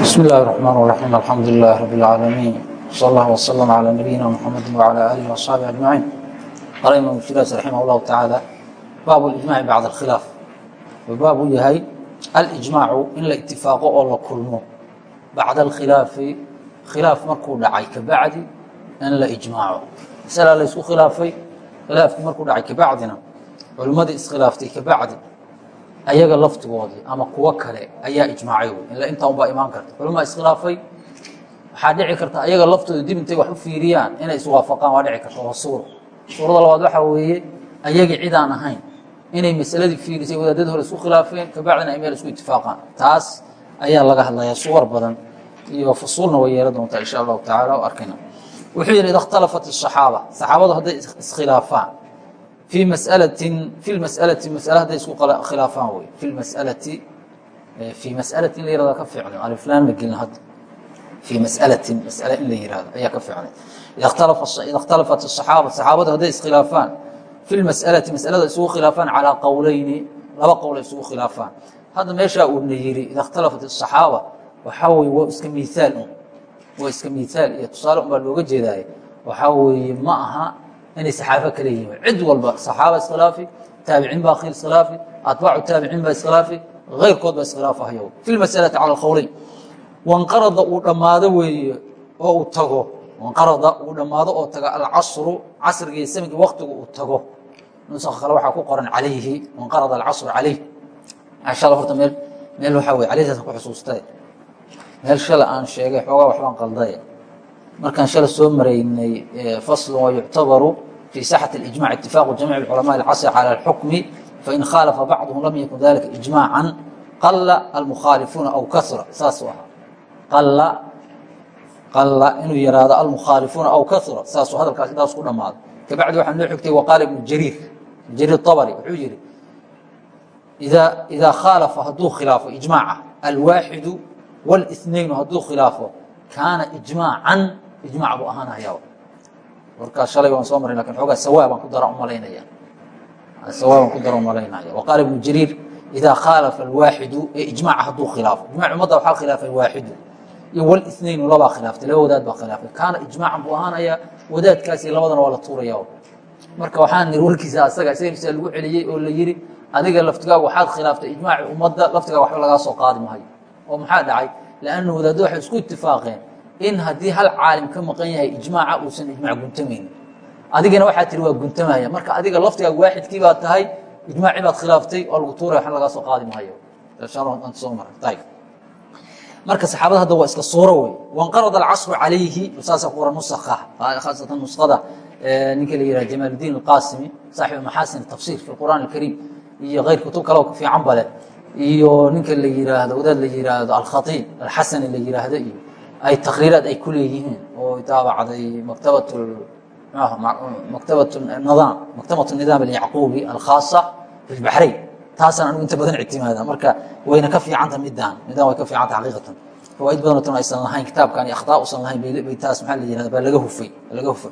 بسم الله الرحمن الرحيم الحمد لله رب العالمين صلى الله وسلم على نبينا محمد وعلى آله وأصحابه أجمعين قال إمام الفراس رحمه الله تعالى باب الإجماع بعد الخلاف وباب يهي الإجماع إن لا اتفاق أو كلمه بعد الخلاف خلاف مركو دعي كبعد إن لا إجماع مسألة ليس خلافي خلاف مركو دعي كبعدنا علماء إسخلافتي كبعد ayaga laftigoodii ama kuwo kale ayaa ijmaacay ila intaunbaa imaan karta. Culmaa iskhilaafay. Waxaa dhici karta ayaga laftooda dib intay wax u fiiriyaan inay iswaafaqaan waa dhici karta waa suura suurada labaad waxaa weeye ayagii cidaan ahayn inay masaladii fiirisay wadaadad hore isku khilaafeen kabacdina ay meel isku itifaaqaan taas ayaa laga hadlayaa suwar badan iyo fusuulna way yeela doontaa insha allahu tacaala arkayna. Wuxuu yidhi ida khtalafat saxaaba saxaabadu hadday iskhilaafaan في مسألة في المسألة مسألة هذا يسوق خلافان وي في المسألة في مسألة اللي يرى كفعل على فلان لقينا هذا في مسألة مسألة اللي يرى هي كفعل إذا اختلف إذا اختلفت الصحابة الصحابة هذا خلافان في المسألة مسألة يسوق خلافان على قولين لا قول يسوق خلافان هذا ما يشاء ابن يري إذا اختلفت الصحابة وحاول واسك مثال واسك مثال يتصال أمر لوجه جداي وحاول معها inay saxaabo kale yihiin cid walba saxaaba iskhilaafi taabiciin baa iskhilaafi atbaacu taabiciin baa iskhilaafi keyrkood baa iskhilaafahayo fi lmasalati cala alqowleyn wanqarada uu dhammaado weeye oo uu tago wanqarada uu dhammaado oo taga alcasru casrigii samigii waktigu uu tago nusakha kale waxaa ku qoran calayhi wanqarada alcasru calayh shala horta meel meel waxaa weye calayhdaas ku xusuustay meel shala aan sheegay xoogaa waxbaan qalday markaan shala soo maraynay fasl wayuctabaru fii saxة اإجmاع اتifاq جamيع الcلماء الcصر calى الxukم fain khاalafa bacضهm lam yakun dalika إجmاعا qala almukhaalifuuna aw kasra saasuu ahaa qala qala inuu yihahdo almukhaalifuuna aw kasra saasuu hadalkaas intaas ku dhamaado kabacdi waxaa noo xigtay waqaala ibnu jariir jariir طabri wuxuu yihi ida idaa khaalafa hadduu khilaafo iجmaaca alwaaxidu wاlاثنayn hadduu khilaafo kaana iجmaaعa ijmac buu ahaanahayaa warkaas shalay waan soo marin laakiin xoogaa sawaa ku dara u malaynaya sawaa ku dara u malaynaya wa ibnu jariir idaa khaalafa alwaaxidu ee ijmaaca hadduu khilaafo. Ijmac ummadda waxaa khilaafay waaxidu iyo wal inaynu labaa khilaaftay laba wadaad baa khilaafay. Kaana ijmaacan buu ahaanayaa wadaadkaasi labadana waa la tuuraya marka waxaan niri warkiisa asaga selisa lagu celiyey oo la yiri adiga laftigaaga waxaad khilaaftay ijmaaci ummadda laftigaaga waxba lagaa soo qaadi maayo. Oo maxaa dhacay? Lianna wadaaddu waxay isku itifaaqeen in haddii hal caalim ka maqan yahay ijmaaca uusan ijmac guntamaynin adigana waxaa tihi waa guntamaya. Marka adiga laftigaaga waaxidkii baad tahay ijmaacii baad khilaaftay oo lagu tuuraya waxna lagaa soo qaadi maayo. Soo maray. Marka saxaabada hadda waa iska suuro wey. Wanqarada alcasru calayhi saasa ku qoran nusakha khaasatan nuskhada ninka la yihah jamaaludiin alqasimi saaxibu maxaasin tafsir fi qur'aan alkariim iyo keyr kutub kale oo fiican bale. Iyo ninka la yihaahdo wadaad la yihaahdo alkhatiib alxasani la yihaahdo iyo ay takriiraad ay ku leeyihiin oo daabacday maktabat maktabat nidaam alyacquubi alkhaasa fi lbaxrayn taasaan anigu inta badan ictimaada marka wayna ka fiicanta midaan midaan way ka fiicanta xaqiiqatan. Fawaaid badanoo aysan lahayn kitaabkan iyo akhtaa usan lahayn bay taas maxaa la yihahda baa laga hufay laga hufay.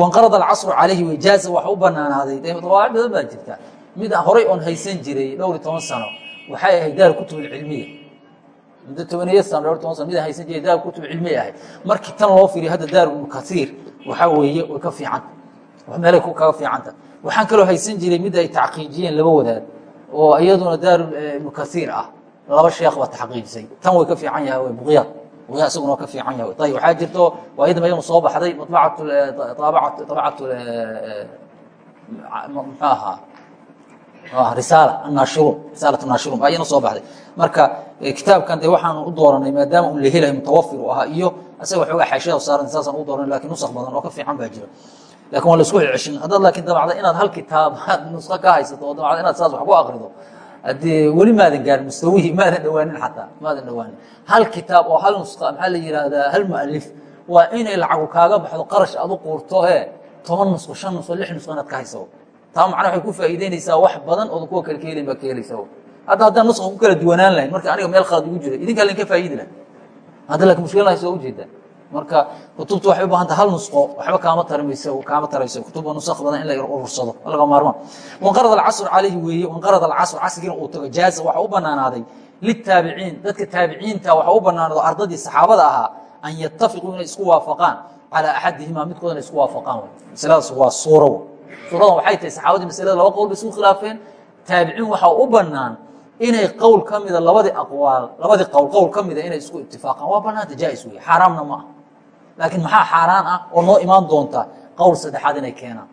Wanqarada alcasru calayhi wajaaza waxa u banaanaaday dee dawaac badan baa jirta. Mid horay oon haysan jiray dhowr iyo toban sano waxay ahayd daar kutub cilmiya muddo tobaniya sano dhowr toban sano midaan haysan jiray daar kutub cilmiya ahayd markii tan loo fiiriyo hadda daar ibnu kasiir waxaa weeye way ka fiicanta meelay kaga fiicanta waxaan kaloo haysan jiray mid ay tacqiijiyeen laba wadaad oo iyaduna daar ibnu kasiir ah laba sheekh baa taxqiijisay tan way ka fiican yahay way buqyaad buqyaad isaguna waa ka fiican yahay ayib waxaa jirto waa iyadama iyaduna soo baxday maطbacatu طabacatu muxuu ahaa naashiruun baa iyana soo baxday. Marka kitaabkan dee waxaan u dooranay maadaama un la helayo mutawafir u ahaa iyo asaga waxoogaa xaashiyada saaran saasaan u dooranay laakiin nusakh badan oo ka fiican baa jira. Lakin waa la isku ceshin haddaad laakiin dabacda inaad hal kitaab aad nusko ka haysato oo dabacda inaad saas wax ku akrido haddee weli maadan gaarin mustawihii maadan dhawaanin xataa maadan dhawaanin. Hal kitaab oo hal nuska maxaa la yihahdaa hal mualif waa inay lacagu kaaga baxdo qarash aad u quurto e toban nusko shan nusko lix nusko inaad ka hayso taa macna waxay ku faa'iideynaysaa wax badan ooda kuwa kale ka helin baa ka helaysa hadda haddaan nuska ku kala duwanaan lahayn marka aniga meel khalad ugu jira idinkaa lain ka faa'idi lahay hadda laakiin mushkilada soo u jeedaa marka kutubtu waxay u baahanta hal nusqo waxba kaama tarimayso kaama tarayso kutuba nusakh badan in la urursado laga maarmaan. Wanqarad alcasr calayhi weeye wanqarad alcasr casrigiina uu tago jaaza waxa u banaanaaday litaabiciin dadka taabiciinta waxa u banaanado ardadii saxaabada ahaa an yatafiquu inay isku waafaqaan calaa axadihima midkooda inay isku waafaqaan masaladaas waa suuro suuradan waxay tahay saxaabadii masalada laba qowl bay isku khilaafeen. Taabiciin waxaa u banaan inay qowl ka mida labadii aqwaal labadii qowl qowl ka mida inay isku itifaaqaan waa banaanta jaais wey xaaraamna ma ah laakiin maxaa xaaraan ah oo noo imaan doonta qowl saddexaad inay keenaan?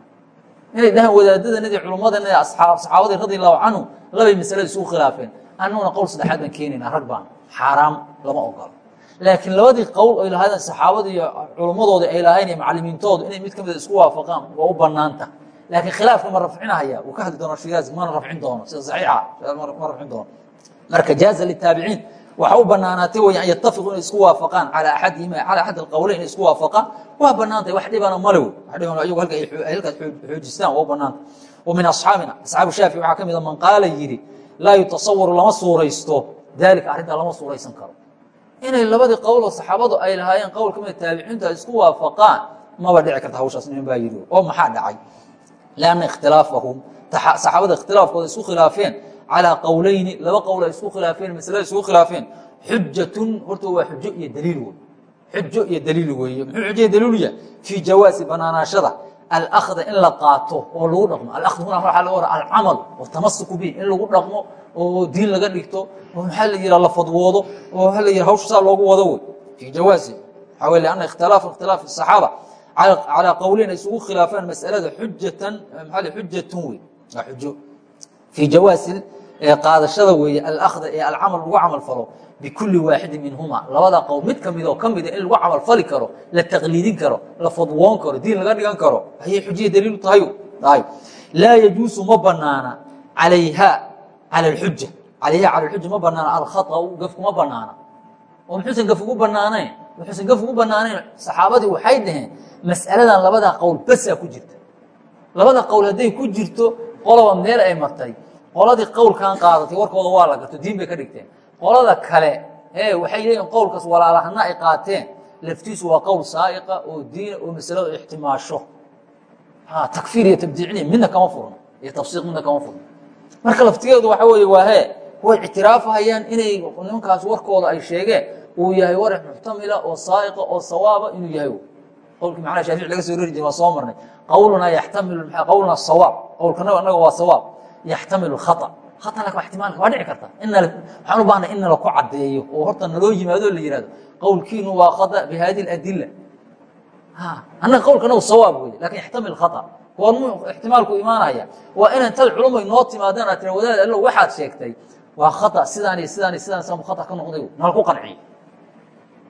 Inay dhahaan wadaadadanadii culummadanadi saxaabadii radi allahu canhu labay masalada isugu khilaafeen. Annaguna qowl saddexaad baan keenayna rag baan. Xaaraam lama ogolo laakiin labadii qowl ay lahaydeen saxaabadii iyo culummadoodii ay lahayn iyo macalimiintoodu inay mid ka mida isku waafaqaan waa u banaanta laakiin khilaafka ma rafcinahaya wuu ka hadli doona shiraaz mana rafcin doono. Sida saxiixa ma rafcin doono. Marka jaaza litaabiciin waxa u banaanaatay wey an yatafiquu inay isku waafaqaan calaa axadihima calaa axad alqowleyn inay isku waafaqaan. Waa banaantay wax dhibana male wey wax dhibana ayagu halka halkaas xoojistaan waa u banaanta wa min asxaabina asxaabu shaafici waxaa ka mida man qaala yidhi laa yutasawaru lama suuraysto. Daalika arrintaa lama suuraysan karo. Inay labadii qowloo saxaabadu ay lahaayeen qowl ka mida taabiciintu ay isku waafaqaan maba dhici karta hawshaas niman baa yidhi. Oo maxaa dhacay lanna ikhtilaafahum saxaabada ikhtilaafkooda isu khilaafeen calaa qowleyni laba qowla isu khilaafeen maslada isugu khilaafeen xujatun horta waa xujo iyo daliil wey xujo iyo daliil weeye muxuu xujo iyo daliilu yahay fii jawaasi banaanaashada alakda in la qaato oo lagu dhaqmo alakd huna waxaa loo oraa alcamal watamasuku bih in lagu dhaqmo oo diin laga dhigto oo maxaa la yihaa la fadwoodo oo waxa la yiha hawsha saa loogu wado wey fii jawaasi waxaa weye lianna ikhtilaafu ikhtilaafi saxaaba calىa qowleyn ay isugu khilaafaan masalada xujatan maa xujatun wey waa xujo fii jawaasi qaadashada weeye alakda ee alcamal lagu camal falo bikuli waaxidin minhuma labada qowl mid ka mid oo kamida in lagu camal fali karo la taqliidin karo la fadwoon karo diin laga dhigan karo ayay xujiya daliilu tahay laa yajuusu ma banaana alayha cala alxuja calayha cala alxuja ma banaana alkhaطau gafku ma banaana oo muxuusan gaf ugu banaanayn muxuusan gaf ugu banaanayn saxaabadii waxay dhaheen mas'aladan labadaa qowl basaa ku jirta. Labada qowl hadday ku jirto qoloba meel ay martay qoladii qowlkan qaadatay warkooda waa la garto diin bay ka dhigteen. Qolada kale waxay leeyihiin qowlkaas walaalahana ay qaateen. Laftiisu waa qowl saaiqa oo diina oo masaladu ixtimaasho. Takfiir iyo tabdiiciniya midna kama furno iyo tafsiiq midna kama furno marka laftigeedu waxa weeye waa he way ictiraafahayaan inay nimankaas warkooda ay sheegeen uu yahay war muxtamila oo saaiqa oo sawaaba inuu yahay qowlkii macnaha shaafici laga soo reri jiray waa soo marnay. Qowlunaa yaxtamilu qowlunaa sawaab. Qowlkana annaga waa sawaab. Yaxtamilu khaa haa lak ixtimaalka waa dhici karta. Waxaan u baahnay in nala ku caddeeyo. Oo horta naloo yimaado la yihahdo qowlkiinu waa khata bi hadi اadila annaga qowlkanagu sawaab wey laakiin yaxtamil khata. Goormuu ixtimaalku imaanaya. Waa inaan tad culumay noo timaadeen aad tira wadaad allo waxaad sheegtay. Waa khata sidaan iyo sidaan iyo sidaan samu khata ka noqday. Nala ku qanciyo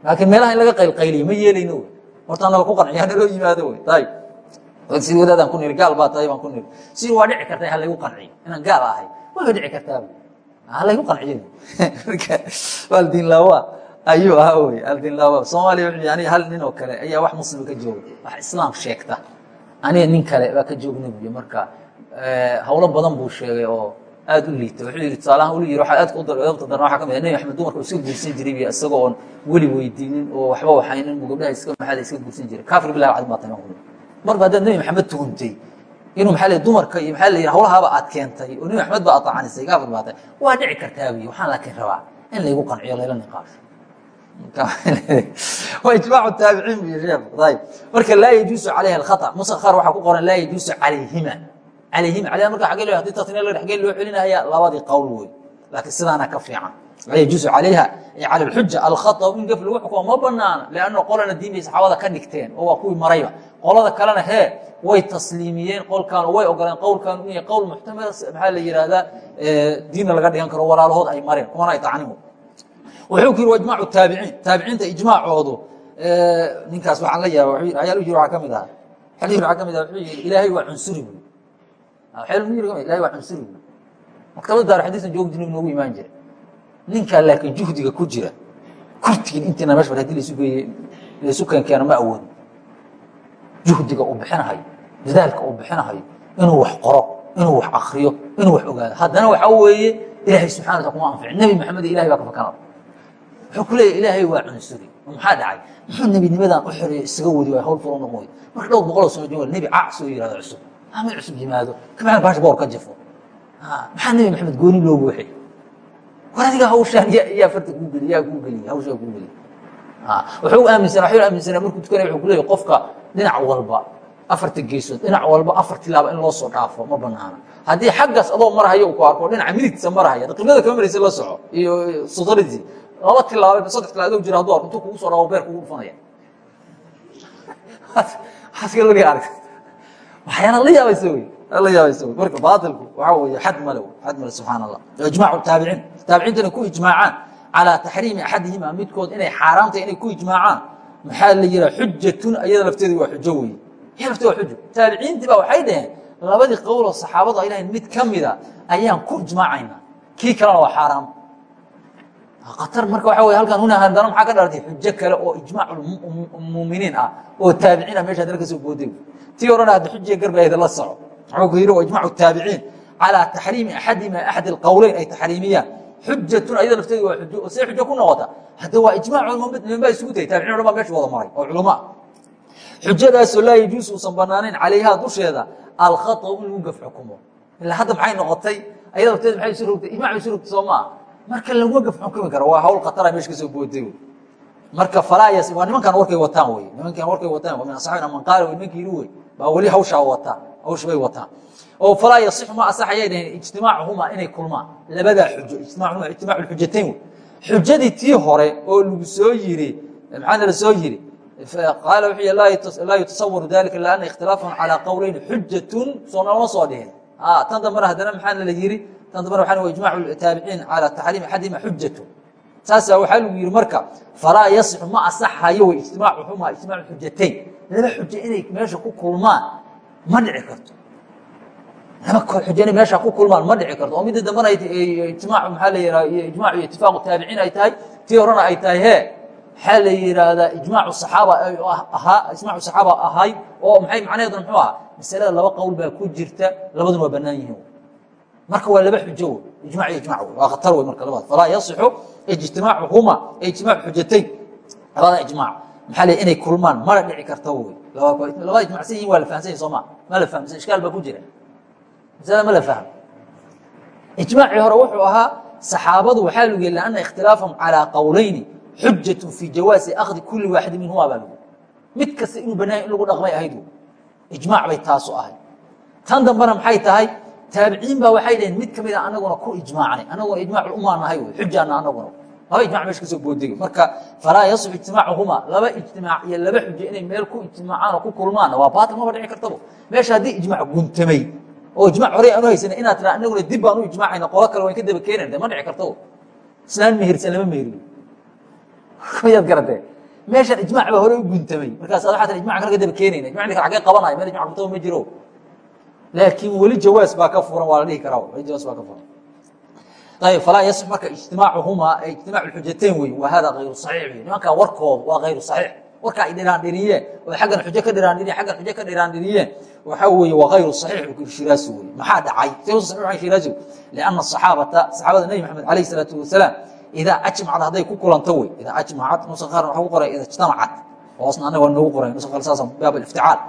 laakiin meelaha in laga qaylqayliyo ma yeelayno. wey horta nala ku qanciyo hanaloo yimaado wey ayb si wadaadaan ku niri gaal baa tahay baan ku niri si waa dhici karta ha laygu qanciyo inaan gaal ahay wayba dhici kartaaba halaygu qanciyo aldinlaawa ayuu ahaa wey aldinlaawa soomaaliya wuxuu aniga hal nin oo kale ayaa wax muslima ka jooga. Wax islaam sheegta. Aniga nin kale baa ka joogna buy marka hawlo badan buu sheegay oo aad u liita. Wuxuu yidhi tusaalahaan ulu yiri waxaa aadka u dabta darna waxaa ka mid nebi axmed dumarka iska guursan jiray biyo isagoo oon weli weydiinin oo waxba waxaynin buu gabdhaha iska maxaada iska guursan jiray. Kaafir billahi alcadiim baa tahay marba haddaad nebi maxamed tuhuntay inuu maaa l dumarka iyo maaa la hawlahaaba aad keentay oo nebi maxamed ba aad acanisay gaafir baa tahay waa dhici kartaa wiy waxaan laakiin rabaa in laygu qanciyo layla niqaasho waa ijmaacu taabiciin bu sheekh ayb marka laa yajuusu calayha alkhata nusa qaar waxaa ku qoran laa yajuusu calayhima calayhima calayha marka xagee loo haddii tasniya la xagee loo celinaya labadii qowl wey laakiin sidaana ka fiican laa yajuusu calayha cala alxuja alkhata in gaf lagu xukumo ma banaana lianna qolana diin bay saxaabada ka dhigteen oo waa kuwii marayba qolada kalena hee way tasliimiyeen qolkan way ogoleen qowlkan inuu yahay qowl muxtamil maxaa la yihahdaa diinna laga dhigan karo walaalahood ay mareen kumana ay tacnimu wuxuu ku yiri wa ijmaacu taabiciin taabiciinta ijmaacoodu ninkaas waxaan la yaaba ayaal u yiri waxaa ka mid ahaa xal yiri waxaa ka mid aha wuxuu yiri ilaahay waa cunsuri buy xel mu yiri ilahay waa cunsuri buy maktabada daar xadiisan joogi jirnay noogu imaan jira. Ninkaa laakiin juhdiga ku jira kurtigiin intiina mesh haddii laisu geeye laisu keenkeeno ma awoodin juhdiga uu bixinahayo dadaalka uu bixinahayo inuu wax qoro inuu wax akriyo inuu wax ogaado. Haddana waxaa weeye ilaahay subxana wataala kuma anfici nebi maxamed ilahay baa ka fakanada wuxuu ku leeyahy ilaahay waa cunsuri. Maxaa dhacay? Muxuu nebinimadan u xoreeyo isaga wadi waay hawl furo noqon wey marka dhowr boqoloo sano jooga nebi cac soo yihahdo cusub mid cusub yimaado kabacdi baasha boor ka jafo maxaa nebi maxamed gooni loo buuxay war adiga hawshaan yaa farta kuu geliy yaa kuu geliy hawshaa kuu geliy wuxuu aaminsana waxuu aaminsana markuu tukanaya wuxuu ku leeyahy qofka dhinac walba afarta geesood dhinac walba afar tilaaba in loo soo dhaafo ma banaana haddii xaggaas adoo marhayo ku arko dhinaca midigtiisa marhaya qiblada kama maraysa la soco iyo sudaridii laba tilaaba saddex tilaab adoo jira hadduu arko intuu kugu soo dhaafo beer kugu dhufanaya waxyaala la yaabaysa wey la yaabaysa wey marka baatilku waxaa weeye xad male xad male subxaan allah ijmaacu taabiciin taabiciintana ku ijmaacaan. Calaa taxriimi axadihima midkood inay xaaraamtahay inay ku ijmaacaan. Maxaa la yihaa xujatun ayada lafteedu waa xujo weye iya lafteed waa xujo. Taabiciintii baa waxay dhaheen labadii qowloo saxaabadu ay lahayn mid ka mida ayaan ku ijmaacaynaa kii kalena waa xaaraam. Atar marka waa w halkan huna haddana maxaa ka dhalatay? Xujo kale oo ijmaac muminiin ah oo taabiciin ah meesha haddana ka soo booday tii horena hadda xujiya garbayda la soco. Wuxuu ku yidhi ijmacu taabiciin calaa taxriimi axadima axad alqowleyn ay taxriimiyaan. Xujatun ayada lafteeda waa oo see xujo ku noqota. Hadda waa ijmaac nimanbaa isugu tagay taabicin o baa meesha wada maray oo culamaa xujadaasoo laa yajuusu uusan banaanayn calayhaa dusheeda alkhaطأu in lagu gaf xukumo. Ilaa hadda maxay noqotay? Ayada lafteeda maay isu rogtay? Ijmac isu rogtay soo maa marka laguma gaf xukumi karo waa hawl khatara meesha ka booday marka waa nimankan warkay wataan wey. Nimankan warkay wataan min asaxaabina man qaala wey nimankii yidhi wey baa weli hawshaa wataa hawsha bay wataan. Oo falaa yasixu ma asaxayay dhaheen ijtimaacuhuma inay kulmaan. Labadaa xujo ijtimaacuhuma ijtimaacu lxujatayn wey. Xujadii tii hore oo lagu soo yiri maxaana la soo yiri? Qaala wuxuu yihi laa yutasawaru dalika ila ana ikhtilaafahum calaa qowleyn xujatun soo nalama soo dhihin. Tan dambana haddana maxaana la yiri tan dambana waxaa wa ijmacu taabiciin calaa taxriim axadihima xujatu saasaa waxaa lagu yihi marka falaa yasixu ma asaxayo wey ijtimaacuhuma ijmaacu xujatayn laba xujo inay meesha ku kulmaan ma dhici karto. Laba xujo inay meesha ku kulmaan ma dhici karto. Oo midda dambana ijmaac maxaa la yihaha ijmac iyo itifaaqu taabiciin ay tahay tii horena ay tahay he maxaa la yidhaahdaa ijmaacu saxaaba ahaa ijmaacu saxaaba ahay oo maxay macnaheedu muxuu ahaa? Masalada laba qowl baa ku jirta labaduna waa bannaan yihiin. Marka waa laba xujo wey ijmac iyo ijmac wey waa khatar wey marka labada falaa yasixu ijtimaacuhuma ijmaacu xujatayn labada ijmaac. Maxaa la inay kulmaan mana dhici karta wey labada ijmacsan yihiin waa la fahamsan yahi sooma ma la fahamsan ishkaal baa ku jira. Masalada ma la fahmo ijmaacii hore wuxuu ahaa saxaabadu waxaa lagu yeli ana ikhtilaafahum calaa qowlayni xujatu fii jawaasi akhdi kuli waaxidi minhuma baa lagu mid kasta inuu banaanya in lagu dhaqmay ahayd ijmaac bay taasu ahayd. Tan dambena maxay tahay taabiciin baa waxay dhaheen mid kamida anaguna ku ijmaacnay. Anaguna ijmac umaa nahay wey xujaana anaguna. Laba ijmac meesha ka soo boodega marka falaa yasix ijtimaacuhuma. Laba ijtimaac iyo laba xujo inay meel ku ijtimaacaan oo ku kulmaanna waa baatil maba dhici kartabo. Meesha haddii ijmac guntamay oo ijmac horey aanu haysana inaad tiraa anaguna dib baan u ijmaacayna qolo kale wayn ka daba keenan de ma dhici kartabo? Islaan mehersan lama meheriyo mayaad garatee meeshan ijmac baa hore u guntamay. Markaas waa taa ijmac kale ka daba keenayna. Ijmacdi kale agee qabanaya meel ijmac guntaba ma jiro laakiin weli jawaas baa ka furan waa la dhihi karaa weli jawaas baa ka furan. Ayb falaa yasix marka ijtimaacuhumaa ijtimaac xujatayn wey wa hada hayru saxiix wey nimankaa warkooda waa hayru saxiix. Warka ay dhiraandhiriyeen oo xaggan xujo ka dhiraandhiriyeen xaggan xujo ka dhiraandhiriyeen waxaa weeye waa hayru saxiix shiraasi wey maxaa dhacay? Say shiraasi lianna saxaabata saxaabada nebi maxamed alayh salaatu wasalaam idaa ajmacad hadday ku kulanto wey idaa ajmacad nusa qaar waxa ku qoray ida ijtamacad hoosna anaga waa noogu qoray nusa qaar saasa baab alifticaal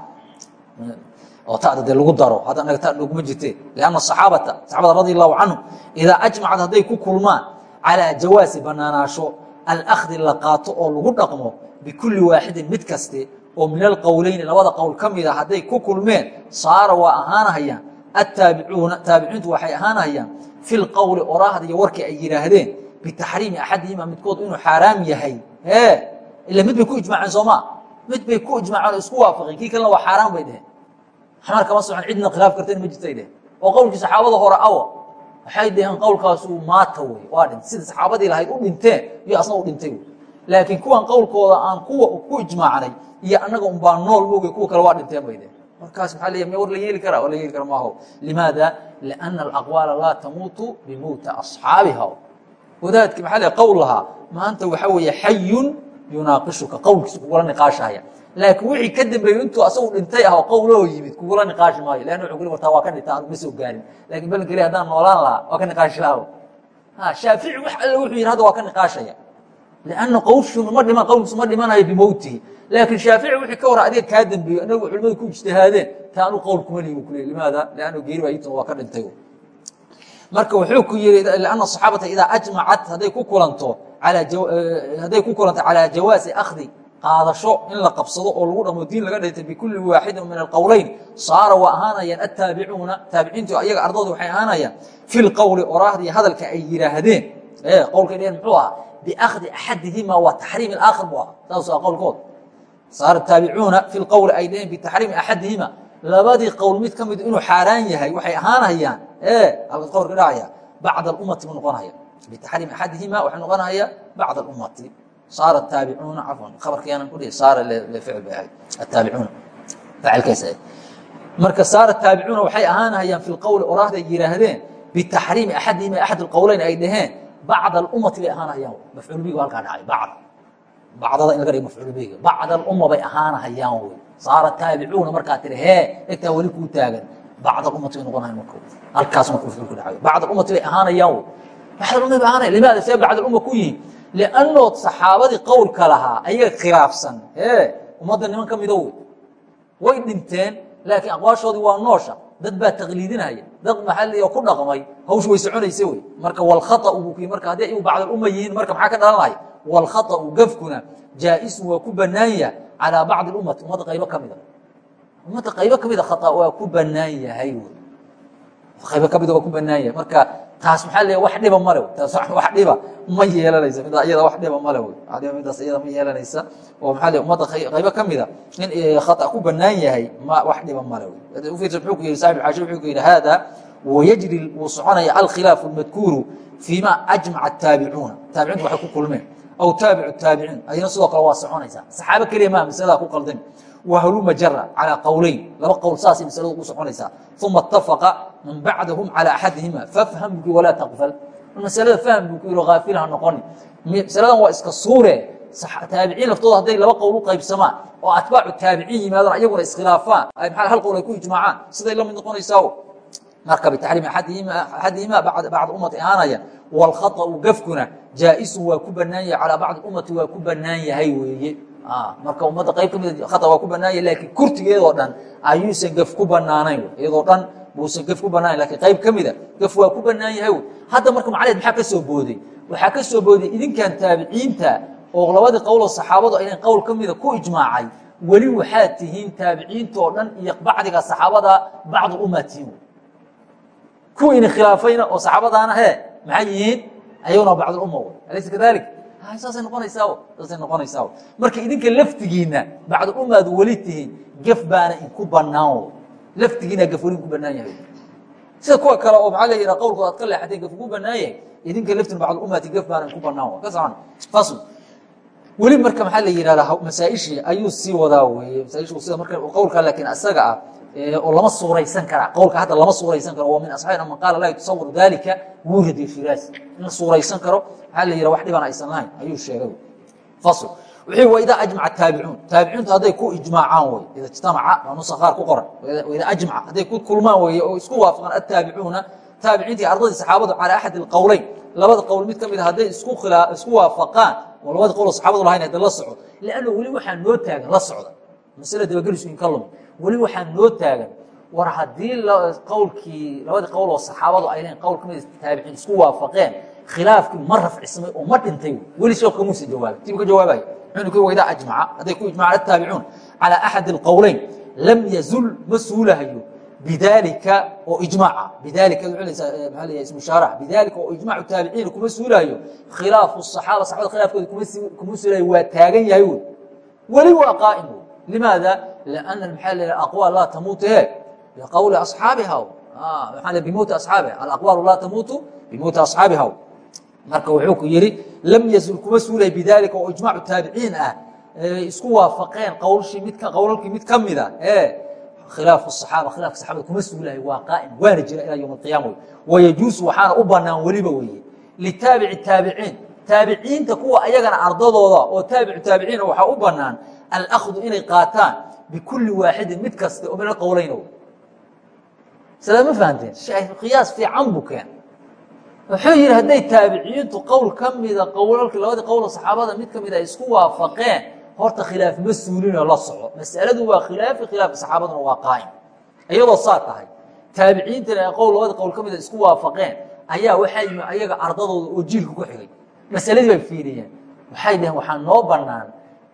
oo tada dee lagu daro. Hadda anaga ta noguma jirte lianna saxaabata saxaabada radi allahu canhum idaa ajmacad hadday ku kulmaan calaa jawaasi banaanaasho alakdi la qaato oo lagu dhaqmo bikulli waaxidin mid kaste oo min alqowleyni labada qowl ka mida hadday ku kulmeen saara waa ahaanahayaan attaabicuuna taabiciintu waxay ahaanahayaan fi lqowli oraahda iyo warkii ay yidhaahdeen bitaxriimi axadihima midkood inuu xaaraam yahay. E ila mid bay ku ijmaaceen sooma mid bay ku ijmaaceen oo isku waafaqeen kii kalena waa xaaraan bay dheheen xamar kama socon cidna khilaaf karteen ma jirtay dheheen oo qowlkii saxaabada hore awa. Waxay dhaheen qowlkaasu maata wey waa dhintay. Sida saxaabadii lahayd u dhinteen iyo asna u dhintay wey laakiin kuwan qowlkooda aan kuwa ku ijmaacnay iyo annaga unbaa nool moogay kuwa kale waa dhinteen bay dheheen markaas maxaa leeyahay me war la yeeli karaa? War la yeeli kara maaho. Limaada? Lianna alaqwaala laa tamuutu bimuuti asxaabiha wadaadki maxaa le qowl lahaa maanta waxaa weeye xayun yunaaqishuka qowlkiisa kugula niqaashaya. Laakiin wixii ka dambeeyey intuu asagu dhintay ah oo qowlahoo yimid kugula niqaashi maayo. Leanna wuxuu kuli wartaa waa ka dhinta anu ma soo gaarin. Lakin ballan keli haddaan noolaan lahaa waa ka niqaashi lahaa shaafici wax alle wuxuu yidhi hadda waa ka niqaashaya. Lianna qowshunu ma dhiman qowlkiisu ma dhimanayo bimowtihi laakiin shaafici wixii ka hor adiga kaa dambeeyo inagu culimadu ku ijtihaadeen taa anu qowl kuma lihi bu kule limaada lianna geeri baa iituna waa ka dhintay marka wuxuu ku yiri ana saxaabata idaa ajmacat haday ku kulanto eh, hadday ku kulanto calaa jawaasi akhdi qaadasho in la qabsado oo lagu dhamo diin laga dhintay bikulli waaxidin min alqowleyn saara waa ahaanayaan attaabicuuna taabiciintu ayaga ardadu waxay ahaanayaan fi lqowli oraahdiiyo hadalka ay yidhaahdeen qowlkay dheheen muxuu ahaa biakhdi axadihima waa taxriim ilaakhir buu ahaa. Saas waa qowlkood. Saara taabicuuna fi lqowli ay dheheen bitaxriimi axadihima labadii qowl mid ka mid inuu xaaraan yahay waxay ahaanayaan halka qowlka dhacaya bacd alummati buu noqonaya. Bitaxriimi axadihima waxay noqonaya bacd alummati. Saara taabicuuna cafwan khabarkayaanan ku dhihi saara ficil bay ahayd ataabicuuna faacilkays ahayd. Marka saara taabicuuna waxay ahaanahayaan fi lqowli oraahday yidhaahdeen bitaxriimi axadihima axad alqowleyn ay dhaheen bacd alummati bay ahaanahayaan. Mafcuul halkaa dhacay bacd. Bacdada in laga dhigo mafcuul biga bacd bay ahaanahayaan wey. Saara taabicuuna markaa tiri hee egtaa weli kuu taagan bacd alummati bay noqonayan marka halkaas mafcuul ku dhacayo bacd alummati bay ahaanayaan bacd alumma bay ahaanayan limaada see bacd alumma ku yihiin liannood saxaabadii qowlka lahaa ayaga khilaafsan ee ummadda niman ka mida wey way dhinteen laakiin aqwaashoodii waa noosha dad baa taqliidinaya dad maxaa ku dhaqmay hawshu way soconaysa wey marka walkhaau buu ku marka hadday igu bacdalumma yihiin marka maxaa ka dhalanaya walkhaau gafkuna jaa-isun waa ku bannaan yahay calaa bacdi ummati ummadda qaybo ka mida ummadda qaybo ka mida khaa waa ku bannaan yahay qaybo ka mida waa ku bannaan yahay. Marka taas maxaa le wax dhiba male wax dhiba ma yeelanaysa. Mid iyada wax dhiba male dhiba midaas iyada ma yeelanaysa. Oo maxaa le ummadda qaybo ka mida in khata ku bannaan yahay ma wax dhiba male ufiirsa muxuu ku yihi saaxib xaashi wuxuu ku yidhi hada wayajri wuu soconaya alkhilaafu almadkuuru fiima ajmaca ataabicuuna taabiciintu waxay ku kulmeen. Aw taabicu taabiciin ayana sidoo kale waa soconaysaa. Saxaabo keliya maa masaladaa ku qaldami wahluma jara calىa qowleyn laba qowl saasay masaladu ugu soconaysaa uma اtafaqa man bacdahum calى axadihima fafham buki walaa taqfal masalada fahm buu ku yihi haafil ha noqoni masaladan waa iska suure taabiciin laftooda hadday laba qowl u qaybsamaan oo atbaacu taabiciin yimaadaan ayaguna iskhilaafaan maa hal qowl ay ku ijmaacaan siday la mid noqonaysaa marka bitaxriimi axadihima bacd ummati ahaanaya wاlkhaطأu gafkuna jaa'isun waa ku banaan yahay calىa bacdi ummati waa ku banaan yahay weeye marka ummadda qayb ka mida khata waa ku bannaanya laakiin kurtigeedoo dhan ayuusan gaf ku bannaanayn. Iyadoo dhan buusan gaf ku bannaanayn lakiin qayb ka mida gaf waa ku bannaan yahay wy hadda marka macnaheed maxaa ka soo booday? Waxaa ka soo booday idinkan taabiciinta oo labadii qowloo saxaabadu aynan qowl ka mida ku ijmaacay. Weli waxaad tihiin taabiciintoo dhan iyo bacdiga saxaabada bacdu ummaa tihiin kuwiina khilaafayna oo saxaabadaana he maxay yihiin? Ayaguna bacdulumma alaysa kadalik saasay noqonaysaa saasay noqonaysaa marka idinka laftigiina bacdulumaad weli tihiin gaf baana inku banaan laftigiina gaf weli inku banaan yahay. Sida kuwa kale oo maxaa la yidhaha qowlkood aad ka leexateen gaf ugu banaan yahay idinka laftiin bacdulumaati gaf baana inku banaan ka socon. Fasl weli marka maxaa la yidhahdaa masaaishii ayuu sii wadaa weeye. Masaaishu sida marka qowlka laakiin isaga ah oo lama suuraysan karaa qowlka hadda lama suuraysan karo. Wa min asxaabina man qaala laa yutasawar dalika wurad firaas. In la suuraysan karo maxaa la yidhaha wax dhiban aysan lahayn. Ayuu sheegay. Fasl. Wuxuu wa idaa ajmaca taabicuun. Taabiciintu hadday ku ijmaacaan wey ida ijtamaca waa nusa qaar ku qoran. Idaa ajmaca hadday ku kulmaan weeye oo isku waafaqaan attaabicuuna. Taabiciintii ardadii saxaabadu calaa axadi alqowleyn. Labada qowl mid ka mid a hadday isku waafaqaan oo labada qowloo saxaabadu lahayn hadda la socdo. Lianna weli waxaa noo taagan la socda. Masale dabagelisku in ka lumi weli waxaa noo taagan. War haddii qowlkii labadii qowl oo saxaabadu ay qowl ka taabiciin isku waafaqeen khilaafkii ma rafcismay oo ma dhintay weli sheekh kamuusa jawaabay. Tibu ka jawaabaya wuxuu ku waydaa ajmaca hadday ku ijmacaan attaabicuun calaa axadi alqowleyn lam yazul ma suulahayo. Bidaalika oo ijmaaca bidaalika maxaa leeyahay ismu oo ijmaacu taabiciina kuma suulahayo. Khilaafu saxaaba saxabada khilaafkooda kuma suulahayo waa taagan yahay. Wey weli waa qaa'im wey limaada laa tamuutu he liqowli asxaabiha maxaa le bimowti asxaabiha alaqwaalu laa tamuutu bimowti asxaabiha marka wuxuu ku yihi lam yazul kuma suulay bidaalika oo ijmaacu taabiciin ah isku waafaqeen qowlshii mid qowlalkii mid ka mida khilaafu saxaaba khilaafka saxaabada kuma suulahay waa qaa'im waana jira ilaa yowm alqiyama wey wayajuusu waxaana u banaan weliba weeye litaabici taabiciin taabiciinta kuwa ayagana ardadooda oo taabicu taabiciina waxaa u banaan alahdu inay qaataan bikulli waaxidin mid kasta oo min alqowleyn sidaa ma fahamteen qiyaas fiican buu keen wuxuu yidhi hadday taabiciintu qowl ka mida qowlalkii labadii qowlo saxaabada mid ka mida ay isku waafaqeen horta khilaaf ma suulinoo la soco masaladu waa khilaafi khilaafka saxaabaduna waa qaa'im iyadoo saa tahay taabiciintana ay qowl labadii qowl ka mida isku waafaqeen ayaa waxay ayaga ardadooda oo jiilka ku xigay masaladii bay fiiriyeen waxay dhaheen waxaa noo banaan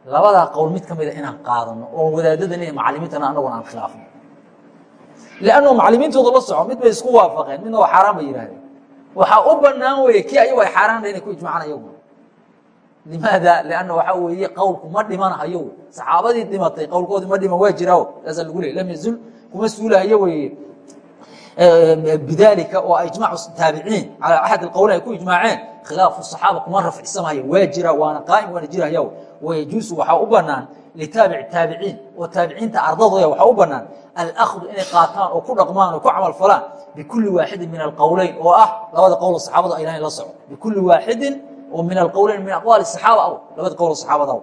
labadaa qowl mid ka mida inaan qaadano oo wadaadadan iyo macalimiintana anaguna aan khilaafno. Lanno macalimiintooda la soco mid bay isku waafaqeen midna waa xaaraan bay yidhahdeen waxaa u banaan weye kii ayagu ay xaaraanta inay ku ijmacaan limaada? Lanna waxaa weeye qowlku ma dhimanahayo saxaabadii dhimatay qowlkoodii ma dhiman waa jirao saasaa lagu leey lam yazul kuma suulahayo weye bidalika oo ijmac taabiciin calى axad اqowleyn ay ku ijmaaceen khilaafu صaxaaba kuma rafcisamayo waa jira waana qaa'im waana jiraya wayajuusu waxaa u banaan litaabic taabiciin oo taabiciinta ardadooda waxaa u banaan alأkhdu inay qaataan oo ku dhaqmaan oo ku camal falaan bikuli waaxidin min alqowleyn oo ah labada qowl saxaabadu ay lahayn la soco bikuli waaxidin oo min alqowleyn min aqwaali صaxaaba aw labada qowl saxaabada aw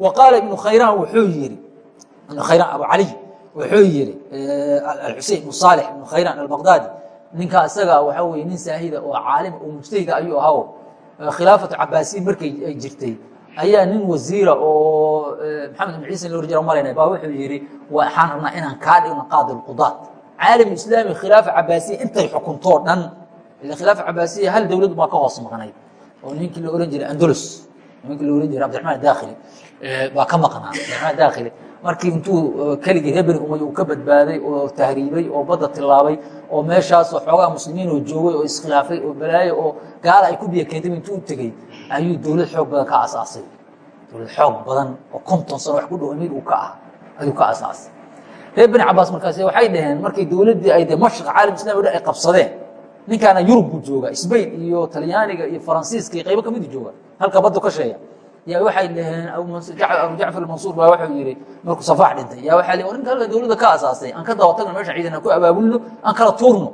wa qaala ibnu khayraan wuxuu yihi ibnu khayraan abu caliy wuxuu yihi xusein ibnu saalix ibnu khayraan albaqdaadi ninkaa isaga waxaa weye nin saahida oo caalima oo mujtahida ayuu ahaa khilaafatu cabaasiyin markay ay jirtay. Ayaa nin wasiira oo maxamed ibn ciisa loo jira malayna baa wuxuu yihi waxaan rabnaa inaan kaa dhigno qaadi lqudaat caalam islaami khilaafa cabaasiya intay xukuntoo dhan ila khilaafa cabaasiya hal dowladu baa ka hoos maqnayd oo ninkii la ohan jiray andalus ninkii la ohan jiray abdiraxmaan dakhili baa ka maqnaa abdiraxmaan dakhili markii intuu keligii reer beni umay uu ka badbaaday oo tahriibay oo badda tilaabay oo meeshaasoo xoogaa muslimiin oo joogay oo iskhilaafay oo balaayo oo gaala ay ku biyo keentay intuu u tegey ayuu dowlad xoog badan ka asaasay dowlad xoog badan oo konton sano wax ku dhow amiir uu ka ah ayuu ka asaasay reer beni cabaas markaas waxay dhaheen markay dowladdii ay de mashriq caalam islami o dhan ay qabsadeen ninkaana yurub buu jooga sbain iyo talyaaniga iyo faransiiska iyo qaybo ka midu jooga halka baddu ka sheeya yaa waxay dhaheen abu jacfar mansuur baa wuxuu yihi markuu safaax dhintay yaa waxaa l ninka halka dowladda ka asaasay aan ka daba tagno meesha ciidan aan ku abaabulno aan kala tuurno.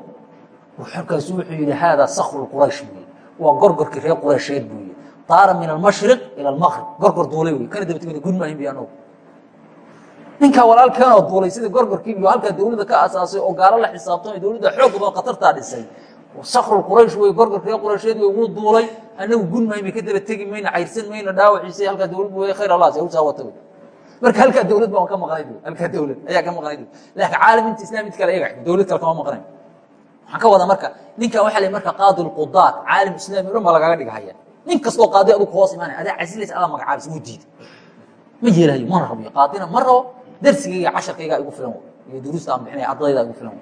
Markaasu wuxuu yihi haadaa sakru quraysh buu waa gorgorkii reer quraysheed buu yihi daara min almashriq ila almaqrib gorgor duulay wey kana daba tegna gudmaahin bi anagu ninkaa walaalkeenoo duulay sida gorgorkii halkaa dowladda ka asaasay oo gaalo la xisaabtamay dowladda xoog badan khatartaa dhisay sakru quraysh wey gorgorka quraysheed wey wuu duulay. Anagu gunmayn bay ka daba tegi mayno cayrsan mayno dhaawaciisa halkaa dowlad bu khayr allah saa wata marka halkaa dowlad baan ka maqnayd halkaa dowlad ayaa ka maqnayd laakiin caalaminta islam mid kale iyaga dowlad kale kama maqnayn waxaan ka wadaa marka ninkan waxa la marka qaadi lqudaat caalam islami o dhan baa lagaga dhigahaya. Nin kastoo qaadi adug hoos imaanay adaa casilaysa adaa magacaabis wuu diiday ma yeelayo mana rabo qaadina ma rabo darsigayga casharkaygaa igu filan iyo duruusta aan bixinaya ardayda igu filan